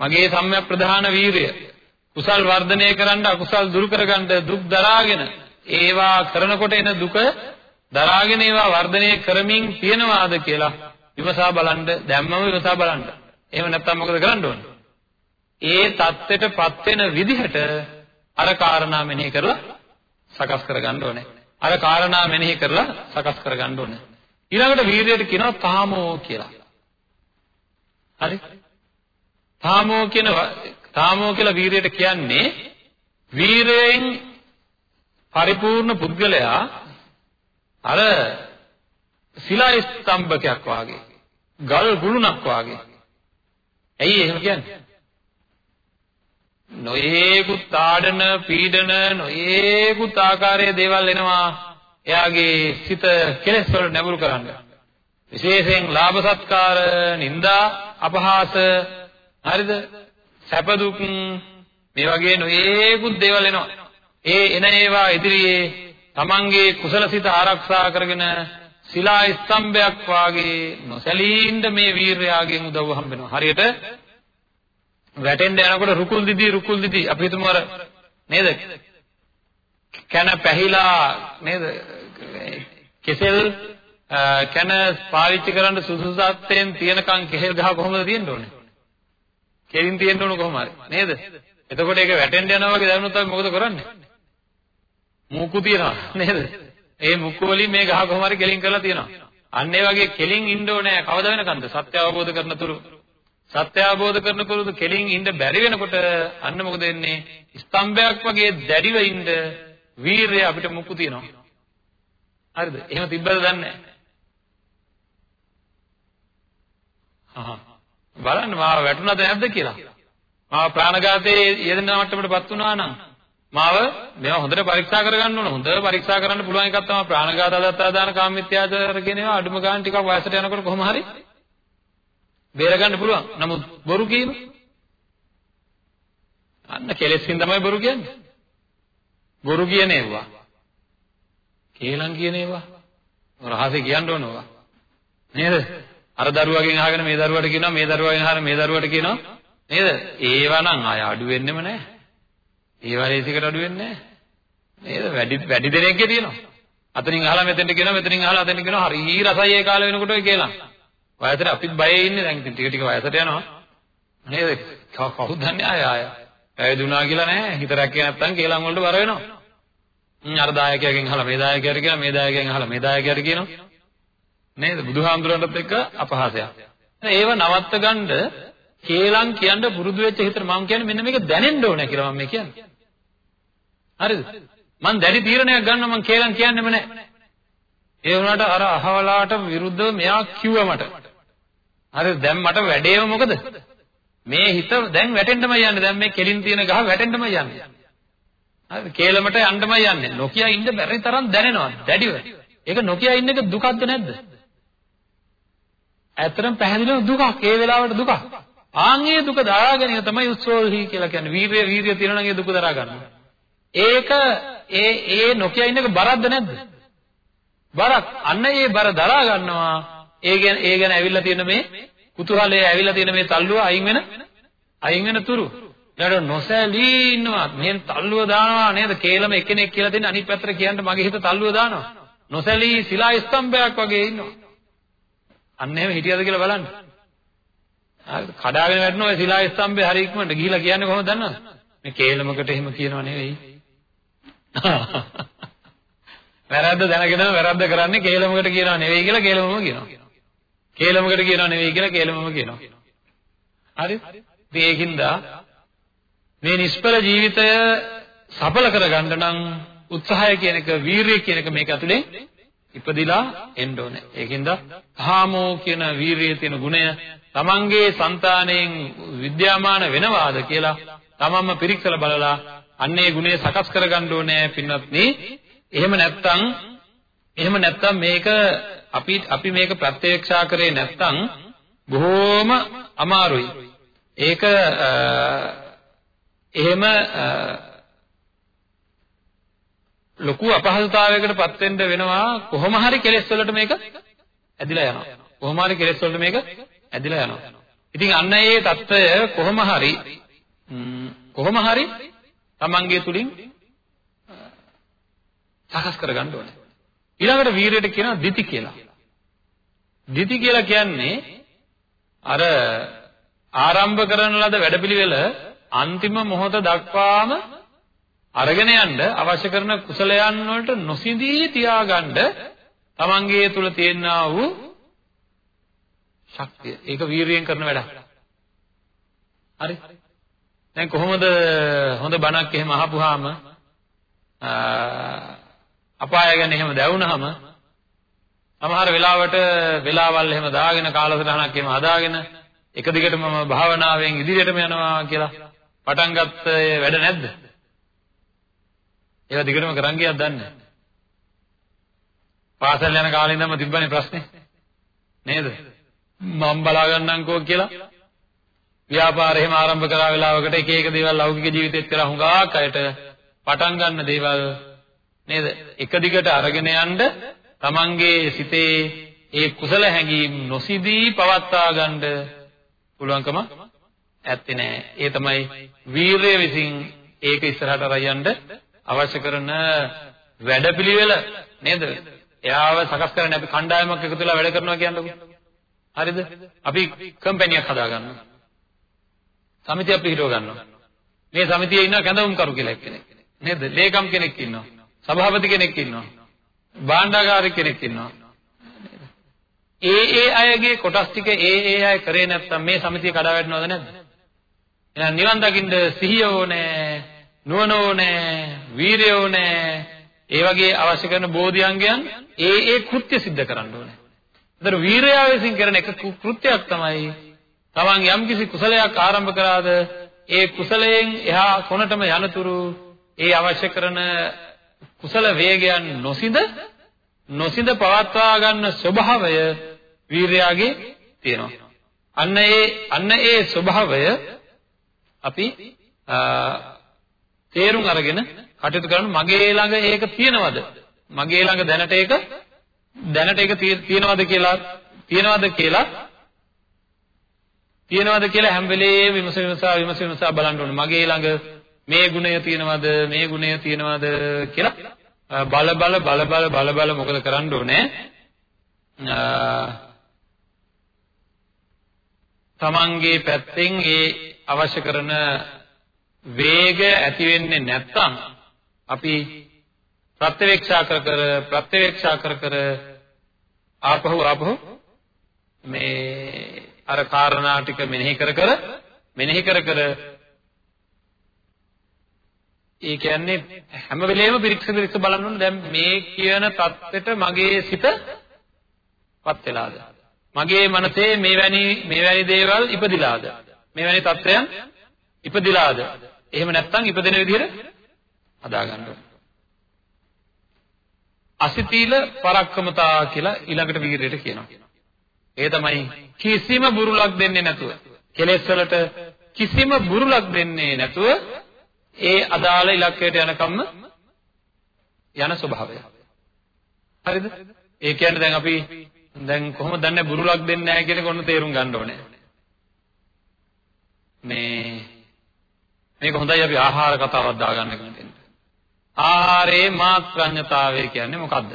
මගේ සම්‍යක් ප්‍රධාන වීරය කුසල් වර්ධනය කරන්න අකුසල් දුරු කරගන්න දුක් දරාගෙන ඒවා කරනකොට එන දුක දරාගෙන ඒවා වර්ධනය කරමින් තියනවාද කියලා විමසා බලන්න දැම්මම විමසා බලන්න. එහෙම නැත්නම් මොකද කරන්න ඕනේ? ඒ தත්ත්වයටපත් වෙන විදිහට අර කාරණා මෙනෙහි කරලා සකස් කරගන්න ඕනේ. අර කාරණා මෙනෙහි කරලා සකස් කරගන්න ඕනේ. ඊළඟට වීරියට කියනවා තාමෝ කියලා. හරි? තාමෝ කියන තාමෝ කියලා වීරියට කියන්නේ වීරයෙන් පරිපූර්ණ පුද්ගලයා අර ශිලා ස්තම්භකයක් වාගේ ගල් ගුළුණක් වාගේ ඇයි එහෙම කියන්නේ නොයේකුත් ආඩන පීඩන නොයේකුත් ආකාරයේ දේවල් එනවා. එයාගේ සිත කෙලෙස් වලට නැඹුරු කරන්න. විශේෂයෙන් ලාභ සත්කාර නිന്ദා අපහාස. හරිද? සැප දුක් මේ වගේ නොයේකුත් දේවල් එනවා. ඒ එන ඒවා ඉදිරියේ තමන්ගේ කුසලසිත ආරක්ෂා කරගෙන ශිලා ස්තම්භයක් වාගේ නොසැලීඳ මේ වීරයාගෙන් උදව් හම්බෙනවා. හරියට වැටෙන්න යනකොට රුකුල් දිදී රුකුල් දිදී අපි හිතමු අර නේද? කන පැහිලා නේද? කෙසෙල් කන පාවිච්චි කරන්න සුසුසත්යෙන් තියනකන් කෙහෙල් ගහ කොහොමද තියෙන්න ඕනේ? කෙලින් තියෙන්න ඕන කොහොම හරි නේද? එතකොට ඒක වැටෙන්න යනවා වගේ දැනුනොත් අපි මොකද කරන්නේ? මුක්කු තියනවා නේද? ඒ මුක්කු වලින් මේ ගහ කොහොම හරි කෙලින් කරලා තියනවා. අන්න ඒ වගේ කෙලින් ඉන්න ඕනේ කවද වෙනකන්ද? සත්‍ය අවබෝධ කරන තුරු. සත්‍ය අවබෝධ කරනකොට කෙලින් ඉන්න බැරි වෙනකොට අන්න මොකද වෙන්නේ? ස්තම්භයක් වගේ දැඩිව ඉන්න වීරය අපිට මුක්කු තියනවා. හරිද? එහෙම තිබ්බද දන්නේ නැහැ. අහහ බලන්න මාව වැටුණාද නැද්ද කියලා. මාව ප්‍රාණඝාතයේ යෙදෙන මට්ටමටපත් වුණා නම් මාව මේවා හොඳට පරීක්ෂා කරගන්න ඕන. හොඳට පරීක්ෂා කරන්න පුළුවන් එකක් තමයි ප්‍රාණඝාත අදත්තා දාන කාමමිත්‍යාචාර කියන ඒවා අඩුම ගන්න ටිකක් වයසට යනකොට කොහොම හරි බේරගන්න පුළුවන්. නමුත් බොරු කීම අන්න කෙලෙස්ින් තමයි බොරු කියන්නේ. බොරු කියන ඒවා. කේලම් කියන ඒවා. රහසේ කියන්න ඕනවා. නේද? අර දරුවගෙන් අහගෙන මේ දරුවට කියනවා මේ දරුවගෙන් අහගෙන මේ දරුවට කියනවා නේද? ඒවා නම් ආය අඩු වෙන්නෙම නැහැ. ඒවා ලේසිකට අඩු වෙන්නේ නැහැ. නේද? වැඩි වැඩි දෙනෙක්ගේ තියෙනවා. අතනින් අහලා මෙතෙන්ට කියනවා මෙතනින් අහලා අතෙන්ට කියනවා හරි රසයි ඒ කාලේ වෙනකොට ඔය කියලා. වයසට අපිත් බයේ ඉන්නේ දැන් ඉතින් ටික ටික වයසට යනවා. නේද? කවුද දන්නේ ආය ආය. පැවිදුණා කියලා නැහැ. හිත රැක්කේ නැත්තම් කේලම් වලට බර වෙනවා. අර දායකයාගෙන් අහලා මේ දායකයාට කියනවා මේ දායකයාගෙන් අහලා මේ දායකයාට කියනවා. නේද? බුදුහාමුදුරන්ටත් එක්ක අපහාසයක්. ඒව නවත්ත ගන්න කේලම් කියන්න පුරුදු වෙච්ච හිතට මම කියන්නේ මෙන්න මේක දැනෙන්න ඕනේ කියලා මම කියන්නේ. හරිද? මම දැඩි තීරණයක් ගන්නවා මම කේලම් කියන්නෙම නැහැ. ඒ වුණාට අර අහවලාට විරුද්ධව මෙයා කිව්වා මට. හරිද? දැන් මට වැඩේම මොකද? මේ හිත දැන් වැටෙන්නමයි යන්නේ. දැන් මේ කෙලින් තියෙන ගහ වැටෙන්නමයි යන්නේ. හරිද? කේලමට යන්නමයි යන්නේ. නොකිය ඉන්න බැරි තරම් දැනෙනවා. දැඩිව. ඒක නොකිය ඉන්න එක දුකක්ද නැද්ද? ඇත්තටම පැහැදිලිව දුකක්. ඒ වෙලාවට දුකක්. ආන්ගේ දුක දරා ගැනීම තමයි උත්සෝහි කියලා කියන්නේ. වීරිය වීරිය තියෙනවා නම් ඒ දුක දරා ගන්නවා. ඒක ඒ ඒ නොකිය ඉන්න එක බරක්ද නැද්ද? බරක්. අන්න ඒ බර දරා ගන්නවා. ඒ ගැන ඒ ගැන ඇවිල්ලා තියෙන මේ කුතුහලයේ ඇවිල්ලා තියෙන මේ තල්ලුව අයින් වෙන අයින් වෙන තුරු. ඊට නොසැලී ඉන්නවා. මෙහෙන් තල්ලුව දානවා නේද? කේලම එක්කෙනෙක් කියලා දෙන්න අනිත් පැත්තට කියන්න මගේ හිත තල්ලුව දානවා. නොසැලී සිලා ස්තම්භයක් වගේ ඉන්නවා. අන්න එහෙම හිටියද කියලා බලන්න. හරිද? කඩාගෙන වැටෙන ඔය සිලා ස්තම්භය හරි ඉක්මනට ගිහිලා කියන්නේ කොහොමද දන්නවද? මේ කේලමකට එහෙම කියනව නෙවෙයි. වැරද්ද දැනගෙනම වැරද්ද කරන්නේ කේලමකට කියනව නෙවෙයි කියලා කේලමම කියනවා. කේලමකට කියනව නෙවෙයි කියලා කේලමම කියනවා. හරි? ඉතින් ඒකින්ද මේ නිෂ්පල ජීවිතය සඵල කරගන්න නම් උත්සාහය කියන එක වීරිය කියන එක මේක ඇතුලේ ඉපදිලා එන්න ඕනේ. ඒකින්ද කාමෝ කියන වීරියේ තියෙන ගුණය තමන්ගේ సంతාණයෙන් විද්‍යාමාන වෙනවාද කියලා තමන්ම පිරික්සලා බලලා අන්නේ ගුණය සකස් කරගන්න ඕනේ පින්වත්නි. එහෙම නැත්නම් එහෙම නැත්නම් මේක අපි අපි මේක ප්‍රත්‍යක්ෂා කරේ නැත්නම් බොහෝම අමාරුයි. ඒක එහෙම ලොකු අපහසුතාවයකට පත් වෙන්න වෙනවා කොහොම හරි කෙලෙස් වලට මේක ඇදිලා යනවා. කොහොම හරි කෙලෙස් වලට මේක ඇදිලා යනවා. ඉතින් අන්න ඒ தত্ত্বය කොහොම හරි කොහොම හරි තමන්ගේ තුලින් සකස් කරගන්න ඕනේ. ඊළඟට වීරයට කියනවා දිති කියලා. දිති කියලා කියන්නේ අර ආරම්භ කරන ලද වැඩපිළිවෙල අන්තිම මොහොත දක්වාම අරගෙන යන්න අවශ්‍ය කරන කුසලයන් වලට නොසිඳී තියාගන්න තමන්ගේ තුල තියෙනා වූ ශක්තිය. ඒක වීරියෙන් කරන වැඩක්. හරි. දැන් කොහොමද හොඳ බණක් එහෙම අහපුවාම අපාය ගැන එහෙම දැවුනහම සමහර වෙලාවට වෙලාවල් එහෙම දාගෙන කාලසටහනක් එහෙම හදාගෙන එක දිගටම මම භාවනාවෙන් ඉදිරියටම යනවා කියලා පටන් ගත්ත වැඩ නැද්ද? ඒවා දිගටම කරන් ගියත් දන්නේ පාසල් යන කාලේ ඉඳන්ම තිබ්බනේ ප්‍රශ්නේ නේද? මම බලා ගන්නම්කෝ කියලා ව්‍යාපාර එහෙම ආරම්භ කරා වෙලාවකට එක එක දේවල් ලෞකික ජීවිතෙත් කරා හුඟක් අයට පටන් ගන්න දේවල් නේද? එක දිගට අරගෙන යන්න තමන්ගේ සිතේ ඒ කුසල හැඟීම් නොසිදී පවත්වා ගන්න පුළුවන්කම ඇත්තේ නෑ. ඒ තමයි වීරය විසින් ඒක ඉස්සරහට අරයන්ඩ අවශ්‍ය කරන වැඩපිළිවෙල නේද? එයාව සකස් කරන්නේ අපි කණ්ඩායමක් එකතු වෙලා වැඩ කරනවා කියන්නකො. හරිද? අපි කම්පැනියක් හදා ගන්නවා. සමිතියක් පිහිටව ගන්නවා. මේ සමිතියේ ඉන්න කැඳවුම්කරු කියලා එක්කෙනෙක්. නේද? ලේකම් කෙනෙක් ඉන්නවා. සභාපති කෙනෙක් ඉන්නවා. භාණ්ඩාගාරික කෙනෙක් ඉන්නවා. ඒ ඒ අයගේ කොටස් ටික ඒ ඒ අය කරේ නැත්නම් මේ සමිතිය කඩා වැටෙනවද නැද්ද? එහෙනම් නිවන් දකින්න සිහිය ඕනේ, නුවණ ඕනේ, වීරිය ඕනේ. ඒ වගේ අවශ්‍ය කරන බෝධිඅංගයන් ඒ ඒ කෘත්‍ය સિદ્ધ කරන්න ඕනේ. ඒතර වීරයා විසින් කරන එක කෘත්‍යයක් තමයි තමන් යම්කිසි කුසලයක් ආරම්භ කරාද ඒ කුසලයෙන් එහා කොනටම යනතුරු ඒ අවශ්‍ය කරන කුසල වේගයන් නොසිඳ නොසිඳ පවත්වා ගන්න ස්වභාවය වීරයාගේ තියෙනවා. අන්න ඒ අන්න ඒ ස්වභාවය අපි තේරුම් අරගෙන කටයුතු කරන මගේ ළඟ ඒක තියෙනවද? මගේ ළඟ දැනට ඒක දැනට ඒක තියෙනවද කියලා තියෙනවද කියලා තියෙනවද කියලා හැම වෙලේම විමස විමසා විමස විමසා බලන්න ඕනේ. මගේ ළඟ මේ ගුණය තියෙනවද මේ ගුණය තියෙනවද කියලා බල බල බල බල බල බල මොකද කරන්න ඕනේ? තමන්ගේ පැත්තෙන් ඒ අවශ්‍ය කරන වේග ඇති වෙන්නේ නැත්නම් අපි ප්‍රත්‍යවේක්ෂා කර කර ප්‍රත්‍යවේක්ෂා කර කර ආපහු ආපහු මේ අර කාරණා ටික මෙනෙහි කර කර මෙනෙහි කර කර ඒ කියන්නේ හැම වෙලේම පිරික්ස පිරික්ස බලන්න ඕනේ. දැන් මේ කියන தත්වෙට මගේ සිතපත් වෙලාද? මගේ මනසේ මේවැනි මේවැනි දේවල් ඉපදිලාද? මේවැනි தත්වයන් ඉපදිලාද? එහෙම නැත්නම් ඉපදෙන විදිහට හදා ගන්න ඕනේ. අසිතීල පරක්කමතා කියලා ඊළඟට වීරයට කියනවා. ඒ තමයි කිසිම බුරුලක් දෙන්නේ නැතුව කෙලෙස් වලට කිසිම බුරුලක් දෙන්නේ නැතුව ඒ අදාළ ඉලක්කයට යනකම්ම යන ස්වභාවය. හරිද? ඒ කියන්නේ දැන් අපි දැන් කොහොමද දන්නේ බුරුලක් දෙන්නේ නැහැ කියන එක ඔන්න තේරුම් ගන්න ඕනේ. මේ මේක හොඳයි අපි ආහාර කතාවක් දාගන්න කෙනෙක්. ආහාරයේ මාත්‍රාඥතාවය කියන්නේ මොකද්ද?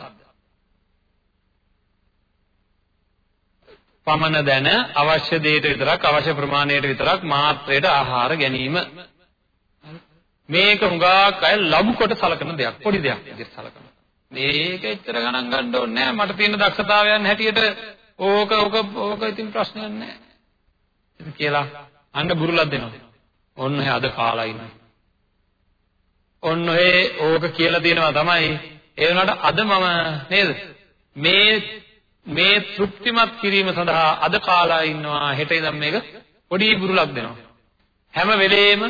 පමණ දැන අවශ්‍ය දෙයට විතරක් අවශ්‍ය ප්‍රමාණයට විතරක් මාත්‍රයට ආහාර ගැනීම මේක හුඟක් අය ලඝු කොට සලකන දෙයක් පොඩි දෙයක් විදිහට සලකන. මේක එච්චර ගණන් ගන්න ඕනේ නැහැ මට තියෙන දක්ෂතාවයන් හැටියට ඕක ඕක ඕක ඉතින් ප්‍රශ්නයක් නැහැ කියලා අන්න බුරුලක් දෙනවා. ඔන්න ඔය අද කාලා ඉන්නේ. ඔන්න ඔය ඕක කියලා දෙනවා තමයි. ඒ වුණාට අද මම නේද? මේ මේ තෘප්තිමත් කිරීම සඳහා අද කාලා ඉන්නවා. හෙට ඉඳන් මේක පොඩි බුරුලක් දෙනවා. හැම වෙලේම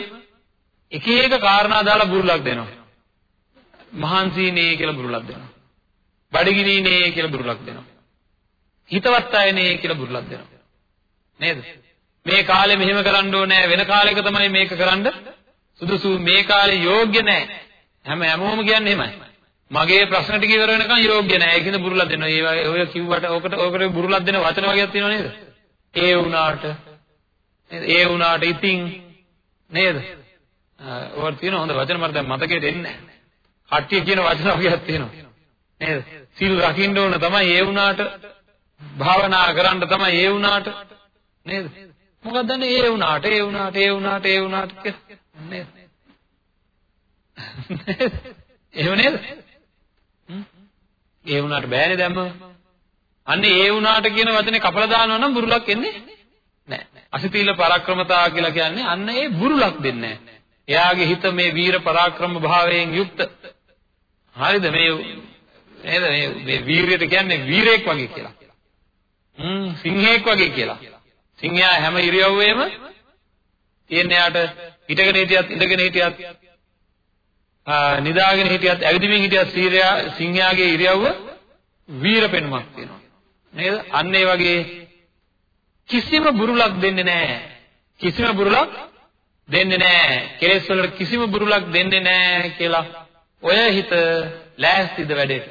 එක එක කාරණා දාලා බුරුලක් දෙනවා. මහන්සිනේ කියලා බුරුලක් දෙනවා. බඩගිනිනේ කියලා බුරුලක් දෙනවා. හිතවත් අයනේ කියලා බුරුලක් දෙනවා. නේද? මේ කාලේ මෙහෙම කරන්න ඕනේ වෙන කාලයක තමයි මේක කරන්න සුදුසු මේ කාලේ යෝග්‍ය නැහැ. හැම හැමෝම කියන්නේ එහෙමයි. මගේ ප්‍රශ්න ටික ඉවර වෙනකන් යෝග්‍ය නැහැ. ඒකින්ද බුරුලක් දෙනවා. ඒ වගේ ඔය කිව්වට ඕකට ඕකට බුරුලක් දෙන වචන වගේක් තියෙනව නේද? ඒ වුණාට ඒ වුණාට ඉතින් නේද? ඔයාලට තියෙන හොඳ වචන මට දැන් මතකෙට එන්නේ නැහැ. හට්ටිය කියන වචන වගේක් තියෙනවා. නේද? සීල් රකින්න ඕන තමයි ඒ වුණාට භාවනා කරන්න තමයි ඒ වුණාට නේද? මොකක්ද දන්නේ ඒ වුණාට ඒ වුණාට ඒ වුණාට ඒ වුණාට කියලා නේද? එහෙම නේද? ඒ වුණාට බෑනේ දැම්ම. අන්න ඒ වුණාට කියන වචනේ කපලා දානවා නම් බුරුලක් එන්නේ නැහැ. අසිතීල පරාක්‍රමතා කියලා කියන්නේ අන්න ඒ බුරුලක් දෙන්නේ නැහැ. එයාගේ හිත මේ වීර පරාක්‍රම භාවයෙන් යුක්ත. හරිද මේ නේද මේ මේ වීරියට කියන්නේ වීරයෙක් වගේ කියලා. හ්ම් සිංහෙක් වගේ කියලා. සිංහයා හැම ඉරියව්වෙම තියෙන යාට හිටගෙන හිටියත් ඉඳගෙන හිටියත් නිදාගෙන හිටියත් ඇවිදින්මින් හිටියත් සීරයා සිංහයාගේ ඉරියව්ව වීර පෙනුමක් තියෙනවා. නේද? අන්න ඒ වගේ කිසිම බුරුලක් දෙන්නේ නැහැ. කිසිම බුරුලක් දෙන්නේ නැහැ. කෙලෙස් වලට කිසිම බුරුලක් දෙන්නේ නැහැ කියලා ඔය හිත ලෑස්තිද වැඩේට?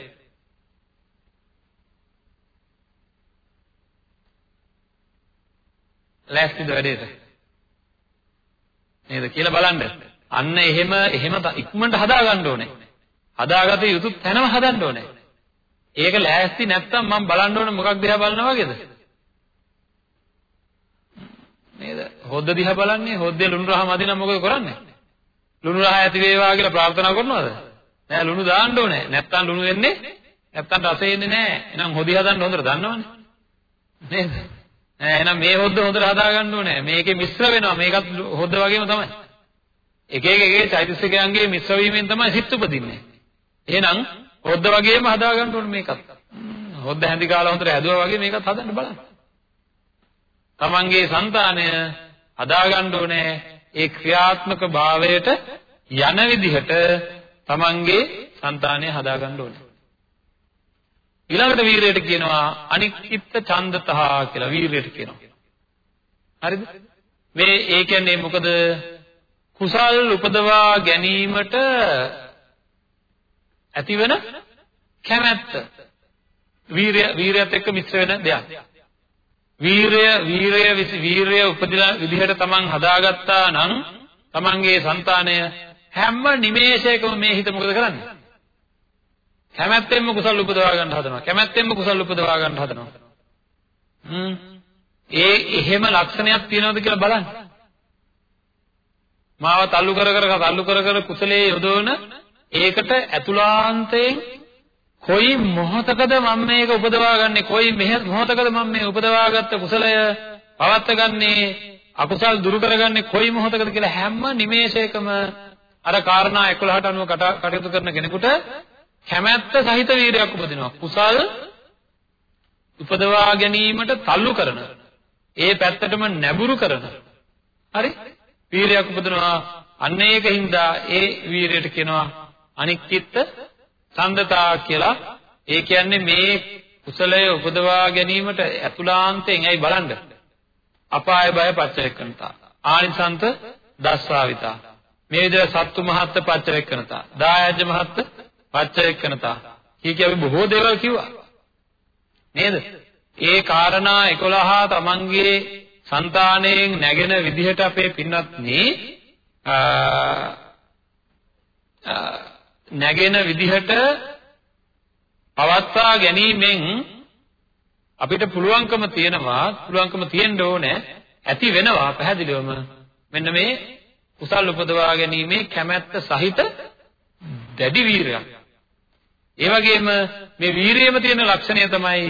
ලෑස්තිද වැඩේට? නේද කියලා බලන්න. අන්න එහෙම එහෙම ඉක්මනට හදා ගන්න ඕනේ. හදාගත යුතු තැනම හදන්න ඕනේ. ඒක ලෑස්ති නැත්තම් මම බලන්න ඕනේ මොකක් දිහා බලනවා වගේද? නේද? හොද්ද දිහා බලන්නේ හොද්දේ ලුණු රහ මදි නම් මොකද කරන්නේ? ලුණු රහ ඇති වේවා කියලා ප්‍රාර්ථනා කරනවද? නෑ ලුණු දාන්න ඕනේ. නැත්තම් ලුණු වෙන්නේ නැත්තම් රස එන්නේ නෑ. එහෙනම් හොදි හදන්න හොඳට දන්නවනේ. නේද? නෑ එහෙනම් මේ හොද්ද හොඳට හදා ගන්න ඕනේ. මේකේ මිශ්‍ර වෙනවා. මේකත් හොද්ද වගේම තමයි. එක එක එක එක චෛතසිකයන්ගේ මිශ්‍ර වීමෙන් තමයි සිත් උපදින්නේ. එහෙනම් හොද්ද වගේම හදා ගන්න ඕනේ මේකත්. හොද්ද හැඳි කාලා හොඳට හැදුවා වගේ මේකත් හදන්න බලන්න. තමන්ගේ సంతානය හදා ගන්න ඕනේ ඒ ක්‍රියාත්මක භාවයට යන විදිහට තමන්ගේ సంతානය හදා ගන්න ඕනේ. ඊළඟට වීරයට කියනවා අනික්කිට ඡන්දතහ කියලා වීරයට කියනවා. හරිද? මේ ඒ කියන්නේ මොකද? කුසල් උපදවා ගැනීමට ඇතිවන කැමැත්ත. වීරය වීරයත් එක්ක මිශ්‍ර වෙන දෙයක්. වීරය වීරය වීරය උපදින විදිහට තමන් හදාගත්තා නම් තමන්ගේ సంతානය හැම නිමේෂයකම මේ හිත මොකද කරන්නේ? කැමැත්තෙන්ම කුසල් උපදවා ගන්න හදනවා. කැමැත්තෙන්ම කුසල් උපදවා ගන්න හදනවා. හ්ම්. ඒ එහෙම ලක්ෂණයක් තියෙනවද කියලා බලන්න. මාව තල්ලු කර කර තල්ලු කර කර කුසලයේ යොදවන ඒකට ඇතුළාන්තයෙන් කොයි මොහතකද මම මේක උපදවා ගන්නෙ කොයි මොහතකද මම මේ උපදවාගත්ත කුසලය පවත්වගන්නේ අකුසල් දුරු කරගන්නේ කොයි මොහොතකද කියලා හැම නිමේෂයකම අර කාරණා 11ට අනුව කටයුතු කරන කෙනෙකුට කැමැත්ත සහිත වීරයක් උපදිනවා. කුසල් උපදවා ගැනීමට තල්ලු කරන ඒ පැත්තටම නැඹුරු කරන හරි වීරයක් උපදිනවා. අන්න ඒකින්ද ඒ වීරයට කියනවා අනික්කිට සම්දතා කියලා. ඒ කියන්නේ මේ කුසලය උපදවා ගැනීමට ඇතුළාන්තයෙන් ඇයි බලන්න. අපාය බය පච්චවෙක්කනතා. ආනිසන්ත දස්සාවිතා. මේ විදිහට සත්තු මහත්ත පච්චවෙක්කනතා. දායජ්‍ය මහත්ත පච්චවෙක්කනතා. කී කිය අපි බොහෝ දේවල් කිව්වා. නේද? ඒ කාරණා 11 තමන්ගේ సంతාණයෙන් නැගෙන විදිහට අපේ පින්වත්නි නැගෙන විදිහට පවත්වා ගැනීමෙන් අපිට පුළුවන්කම තියෙනවා පුළුවන්කම තියෙන්න ඕනේ ඇති වෙනවා පැහැදිලිවම මෙන්න මේ කුසල් උපදවා ගැනීමේ කැමැත්ත සහිත දැඩි වීරයක්. ඒ වගේම මේ වීරියම තියෙන ලක්ෂණය තමයි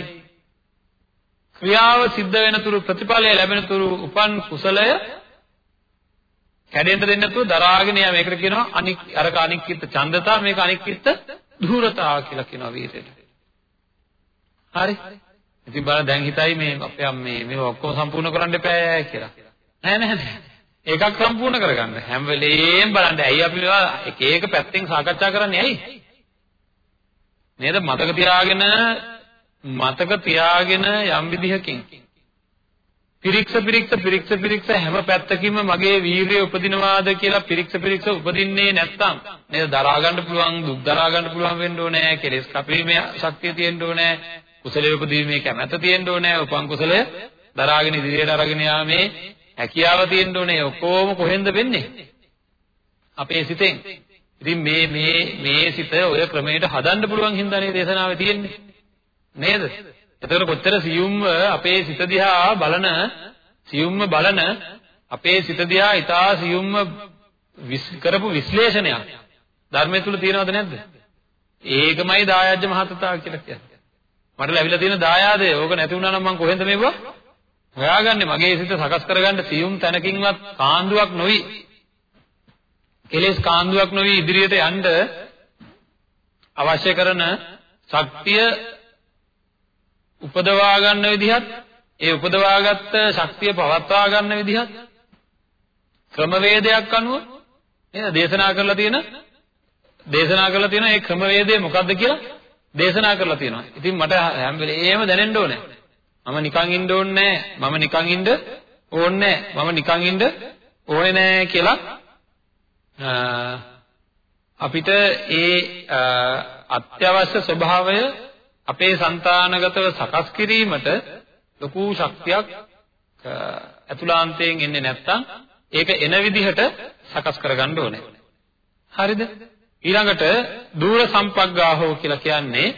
ක්‍රියාව සිද්ධ වෙන තුරු ප්‍රතිඵලය ලැබෙන තුරු උපන් කුසලය කැඩෙන්න දෙන්නේ නැතුව දරාගෙන යෑම. ඒකට කියනවා අනික් අරක අනික්කිත ඡන්දතා මේක අනික්කිත ධූරතා කියලා කියනවා වීරයට. හරි. ඉතින් බලන්න දැන් හිතයි මේ අපේ අම්මේ මේව ඔක්කොම සම්පූර්ණ කරන්න එපා කියලා. නෑ නෑ නෑ. එකක් සම්පූර්ණ කරගන්න. හැම වෙලේම බලන්න ඇයි අපි මේවා එක එක පැත්තෙන් සාකච්ඡා කරන්නේ ඇයි? නේද මතක තියාගෙන මතක තියාගෙන යම් විදිහකින් පිරික්ස පිරික්ස පිරික්ස පිරික්ස හැම පැත්තකින්ම මගේ වීරිය උපදිනවාද කියලා පිරික්ස පිරික්ස උපදින්නේ නැත්නම් නේද දරා ගන්න පුළුවන් දුක් දරා ගන්න පුළුවන් වෙන්න ඕනේ කෙලෙස් කපීමේ ශක්තිය තියෙන්න ඕනේ කුසලයේ උපදීමේ කැමැත්ත තියෙන්න ඕනේ උපන් කුසලය දරාගෙන ඉදිරියට අරගෙන යාමේ හැකියාව තියෙන්න ඕනේ ඔක්කොම කොහෙන්ද වෙන්නේ අපේ සිතෙන් ඉතින් මේ මේ මේ සිත ඔය ක්‍රමයට හදන්න පුළුවන් හින්දානේ දේශනාවේ තියෙන්නේ. නේද? එතකොට කොච්චර සියුම්ව අපේ සිත දිහා බලන සියුම්ව බලන අපේ සිත දිහා ඊටා සියුම්ව කරපු විශ්ලේෂණයක් ධර්මයේ තුල තියෙනවද නැද්ද? ඒකමයි දායාජ්‍ය මහත්තතාව කියලා කියන්නේ. මට ලැබිලා තියෙන දායාදය ඕක නැති වුණා නම් මම කොහෙන්ද මේව හොයාගන්නේ? මගේ සිත සකස් කරගන්න සියුම් තැනකින්වත් කාන්දුවක් නොවි. කෙලෙස් කාන්දුවක් නොවි ඉදිරියට යන්න අවශ්‍ය කරන ශක්තිය උපදවා ගන්න විදිහත් ඒ උපදවාගත්ත ශක්තිය පවත්වා ගන්න විදිහත් ක්‍රමවේදයක් අනුව නේද දේශනා කරලා තියෙන දේශනා කරලා තියෙන ඒ ක්‍රමවේදය මොකක්ද කියලා දේශනා කරලා තියෙනවා. ඉතින් මට හැම වෙලේම දැනෙන්න ඕනේ. මම නිකන් ඉන්න ඕනේ මම නිකන් ඉන්න ඕනේ මම නිකන් ඉන්න ඕනේ නෑ කියලා අපිට ඒ අත්‍යවශ්‍ය ස්වභාවය අපේ సంతානගතව සකස් කිරීමට ලොකු ශක්තියක් අතුලාන්තයෙන් එන්නේ නැත්තම් ඒක එන විදිහට සකස් කරගන්න ඕනේ. හරිද? ඊළඟට දූර සම්පග්ගාහෝ කියලා කියන්නේ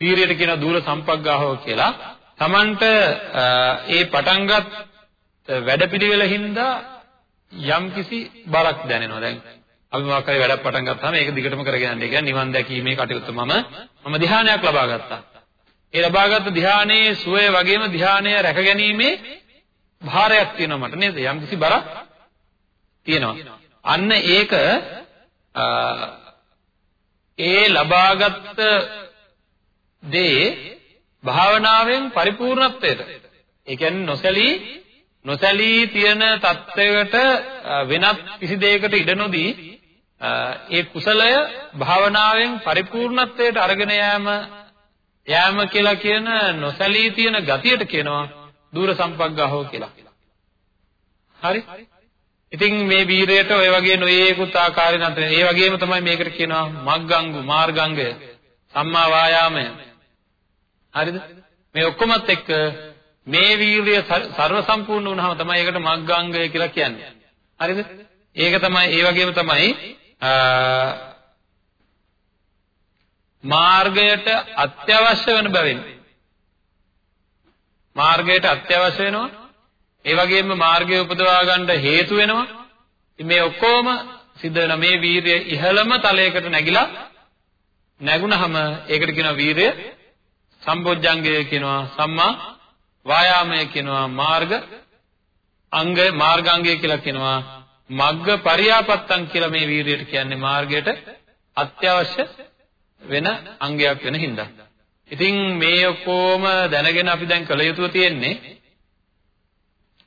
වීරියට කියන දූර සම්පග්ගාහෝ කියලා තමන්ට ඒ පටන්ගත් වැඩපිළිවෙලින්ද යම්කිසි බරක් දැනෙනවා. දැන් අපි මොකක් හරි වැඩක් පටන් ගත්තාම ඒක දිගටම කරගෙන යන්න. ඒ කියන්නේ නිවන් දැකීමේ කටයුත්ත මම මම ධ්‍යානයක් ලබා ගත්තා. ඒ ලබාගත් ධ්‍යානයේ සුවය වගේම ධ්‍යානය රැකගැනීමේ භාරයක් තියෙනවා මට නේද? යම්කිසි බරක් තියෙනවා. අන්න ඒක ඒ ලබාගත් දේ භාවනාවෙන් පරිපූර්ණත්වයට ඒ කියන්නේ නොසැලී නොසැලී තියෙන தත්වයකට වෙනත් කිසි දෙයකට ඉඩ නොදී ඒ කුසලය භාවනාවෙන් පරිපූර්ණත්වයට අරගෙන යෑම යෑම කියලා කියන නොසැලී තියෙන ගතියට කියනවා දූර සම්පග්ගහෝ කියලා. හරි? ඉතින් මේ වීරයට ඔය වගේ නොයේකුත් ආකාරයෙන් අතර ඒ වගේම තමයි මේකට කියනවා මග්ගංගු මාර්ගංගය සම්මා වායාමය. හරිද? මේ ඔක්කොමත් එක්ක මේ වීරිය ਸਰව සම්පූර්ණ වුණාම තමයි ඒකට මග්ගාංගය කියලා කියන්නේ. හරිද? ඒක තමයි ඒ වගේම තමයි මාර්ගයට අත්‍යවශ්‍ය වෙන බැවින්. මාර්ගයට අත්‍යවශ්‍ය වෙනවා. ඒ වගේම මාර්ගය උපදවා ගන්න හේතු වෙනවා. මේ ඔක්කොම සිද්ධ වෙන මේ වීරිය ඉහළම තලයකට නැగిලා නැගුණහම ඒකට කියනවා වීරිය. සම්බොජ්ජංගය කියනවා සම්මා වායාමය කියනවා මාර්ග අංග මාර්ගාංගය කියලා කියනවා මග්ග පරියාපත්තං කියලා මේ වීරියට කියන්නේ මාර්ගයට අත්‍යවශ්‍ය වෙන අංගයක් වෙන හින්දා. ඉතින් මේ ඔක්කොම දැනගෙන අපි දැන් කළ යුතු තියෙන්නේ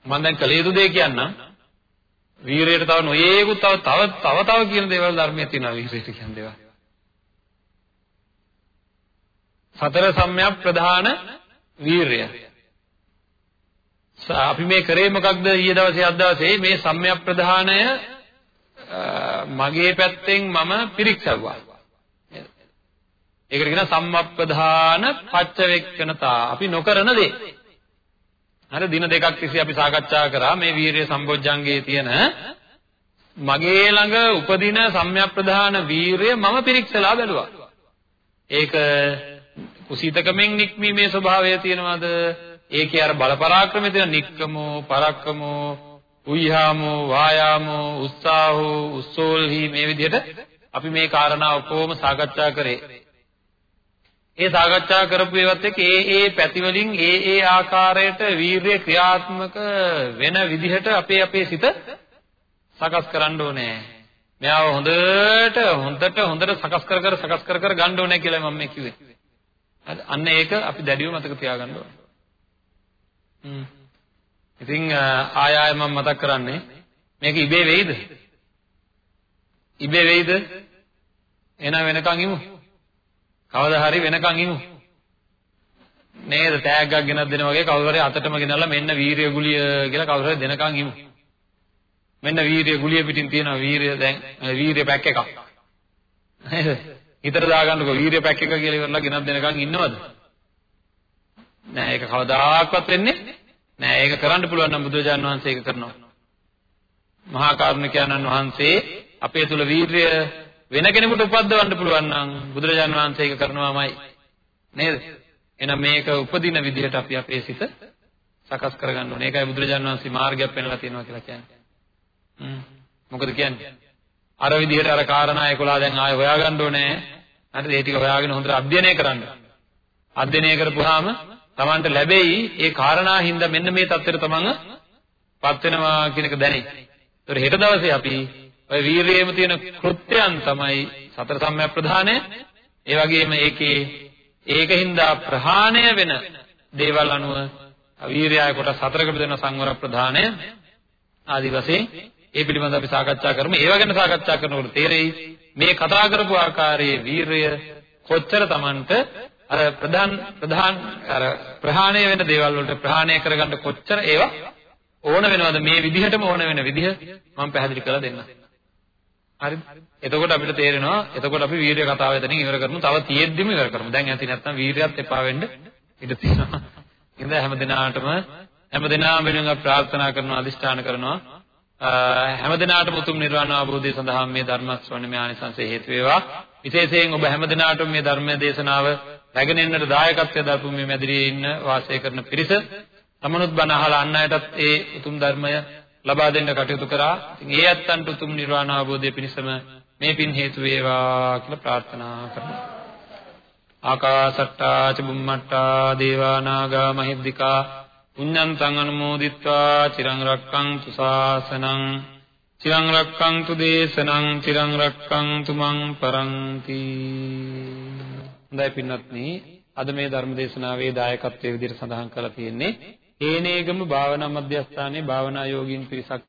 මම දැන් කළ යුතු දේ කියන්නම්. වීරයට තව නොයේකුත් තව තව තව තව කියන දේවල් ධර්මයේ තියෙනවා වීරයට කියන දේවල්. සතර සම්‍යක් ප්‍රධාන වීරය. අපි මේ කරේ මොකක්ද ඊයේ දවසේ අද දවසේ මේ සම්‍යක් ප්‍රධානය මගේ පැත්තෙන් මම පිරික්සුවා. ඒකට කියන සම්මප්පදාන පච්චවෙක්කනතා. අපි නොකරන දේ. හරි දින දෙකක් තිස්සේ අපි සාකච්ඡා කරා මේ වීරිය සම්බොජ්ජංගයේ තියෙන මගේ ළඟ උපදින සම්‍යක්ප්‍රදාන වීරිය මම පිරික්සලා බැලුවා. ඒක කුසීතකමෙන් නික්මීමේ ස්වභාවය තියෙනවද? ඒකේ අර බල පරාක්‍රමයේ තියෙන නික්කමෝ, පරක්කමෝ, උයහාමෝ, වායාමෝ, උත්සාහෝ, උස්සෝල්හි මේ විදිහට අපි මේ කාරණා ඔක්කොම සාකච්ඡා කරේ. ඒ සාකච්ඡා කරපු ඒවත් එක්ක ඒ ඒ පැති වලින් ඒ ඒ ආකාරයට වීරිය ක්‍රියාත්මක වෙන විදිහට අපේ අපේ සිත සකස් කරන්න ඕනේ. මෙයාව හොඳට හොඳට හොඳට සකස් කර කර සකස් කර කර ගන්න ඕනේ කියලා මම මේ කිව්වේ. අන්න ඒක අපි දැඩිව මතක තියාගන්න ඕනේ. හ්ම්. ඉතින් ආය ආය මම මතක් කරන්නේ මේක ඉබේ වෙයිද? ඉබේ වෙයිද? එහෙනම් වෙනකන් ඉමු. කවදා හරි වෙනකන් ඉමු. නේද තෑග්ගක් ගෙනත් දෙනා වගේ කවුරු හරි අතටම ගෙනල්ලා මෙන්න වීරිය ගුලිය කියලා කවුරු හරි දෙනකන් ඉමු. මෙන්න වීරිය ගුලිය පිටින් තියෙනවා වීරිය දැන් වීරිය පැක් එකක්. නේද? හිතට දාගන්නකො වීරිය පැක් එක කියලා ඉවරලා ගෙනත් දෙනකන් ඉන්නවද? නෑ ඒක කවදාකවත් වෙන්නේ නෑ ඒක කරන්න පුළුවන් නම් බුදුරජාණන් වහන්සේ ඒක කරනවා. මහා කරුණිකයන්න් වහන්සේ අපේ තුල වීරිය වෙන කෙනෙකුට උපද්දවන්න පුළුවන් නම් බුදුරජාන් වහන්සේ ඒක කරනවාමයි. නේද? එහෙනම් මේක උපදින විදිහට අපි අපේ සිත සකස් කරගන්න ඕනේ. ඒකයි බුදුරජාන් වහන්සේ මාර්ගයක් පෙන්වලා තියෙනවා කියලා කියන්නේ. හ්ම්. මොකද කියන්නේ? අර විදිහට අර කාරණා 11 දැන් ආයෙ හොයාගන්න ඕනේ. හරිද? ඒ ටික හොයාගෙන හොඳට අධ්‍යයනය කරන්න. අධ්‍යයනය කරපුවාම Tamanට ලැබෙයි ඒ කාරණා හින්දා මෙන්න මේ தත්ත්වෙට තමන්ව පත් වෙනවා කියන එක දැනේ. ඒතර හෙට දවසේ අපි ඔය වීරියෙම තියෙන කෘත්‍යයන් තමයි සතර සම්‍යක් ප්‍රධානය. ඒ වගේම ඒකේ ඒකින්දා ප්‍රහාණය වෙන දේවල් අනුව වීරයය කොටස් හතරකට බෙදෙන සංවර ප්‍රධානය ආදි වශයෙන් ඒ පිළිබඳව අපි සාකච්ඡා කරමු. ඒව ගැන සාකච්ඡා කරනකොට තේරෙයි මේ කතා කරපු ආකාරයේ වීරය කොච්චර Tamanට අර ප්‍රධාන ප්‍රධාන අර ප්‍රහාණය වෙන දේවල් වලට ප්‍රහාණය කරගන්න කොච්චර ඒවා ඕන වෙනවද මේ විදිහටම ඕන වෙන විදිහ මම පැහැදිලි කරලා දෙන්නම්. හරිද? එතකොට අපිට තේරෙනවා එතකොට අපි වීරිය කතාව එතනින් ඉවර කරමු. තව තියෙද්දිම ඉවර කරමු. දැන් ඇති නැත්තම් වීරියත් එපා වෙන්න ඉඩ තියෙනවා. ඉතින් හැම දිනාටම හැම දිනාම වෙනුවෙන් ප්‍රාර්ථනා කරනවා අදිෂ්ඨාන කරනවා හැම දිනාටම උතුම් නිර්වාණ අවබෝධය සඳහා මේ ධර්ම ශ්‍රවණමය ආනිසංසය හේතු වේවා. විශේෂයෙන් ඔබ හැම දිනාටම මේ ධර්ම දේශනාව රැගෙන එන්නට දායකත්වය දරපු මේ මැදිරියේ ඉන්න වාසය කරන පිරිස තමනුත් බණ අහලා අන් අයටත් ඒ උතුම් ධර්මය ලබා දෙන්න කටයුතු කරා. ඉතින් ඒ ඇත්තන්ට උතුම් නිර්වාණ අවබෝධය පිණිසම මේ පින් හේතු වේවා කියලා ප්‍රාර්ථනා කරනවා. ආකාසට්ටා ච බුම්මට්ටා දේවා නාග මහිද්దికා පුඤ්ඤන්තං අනුමෝදිත්වා චිරං රක්ඛන්තු ශාසනං චිරං රක්ඛන්තු දේශනං චිරං රක්ඛන්තු මං පරන්ති හොඳයි පින්වත්නි. අද මේ ධර්ම දේශනාවේ දායකත්වයේ විදිහට සඳහන් කරලා තියෙන්නේ හේනේගම භාවනා මධ්‍යස්ථානයේ භාවනා යෝගීන් පිරිසක්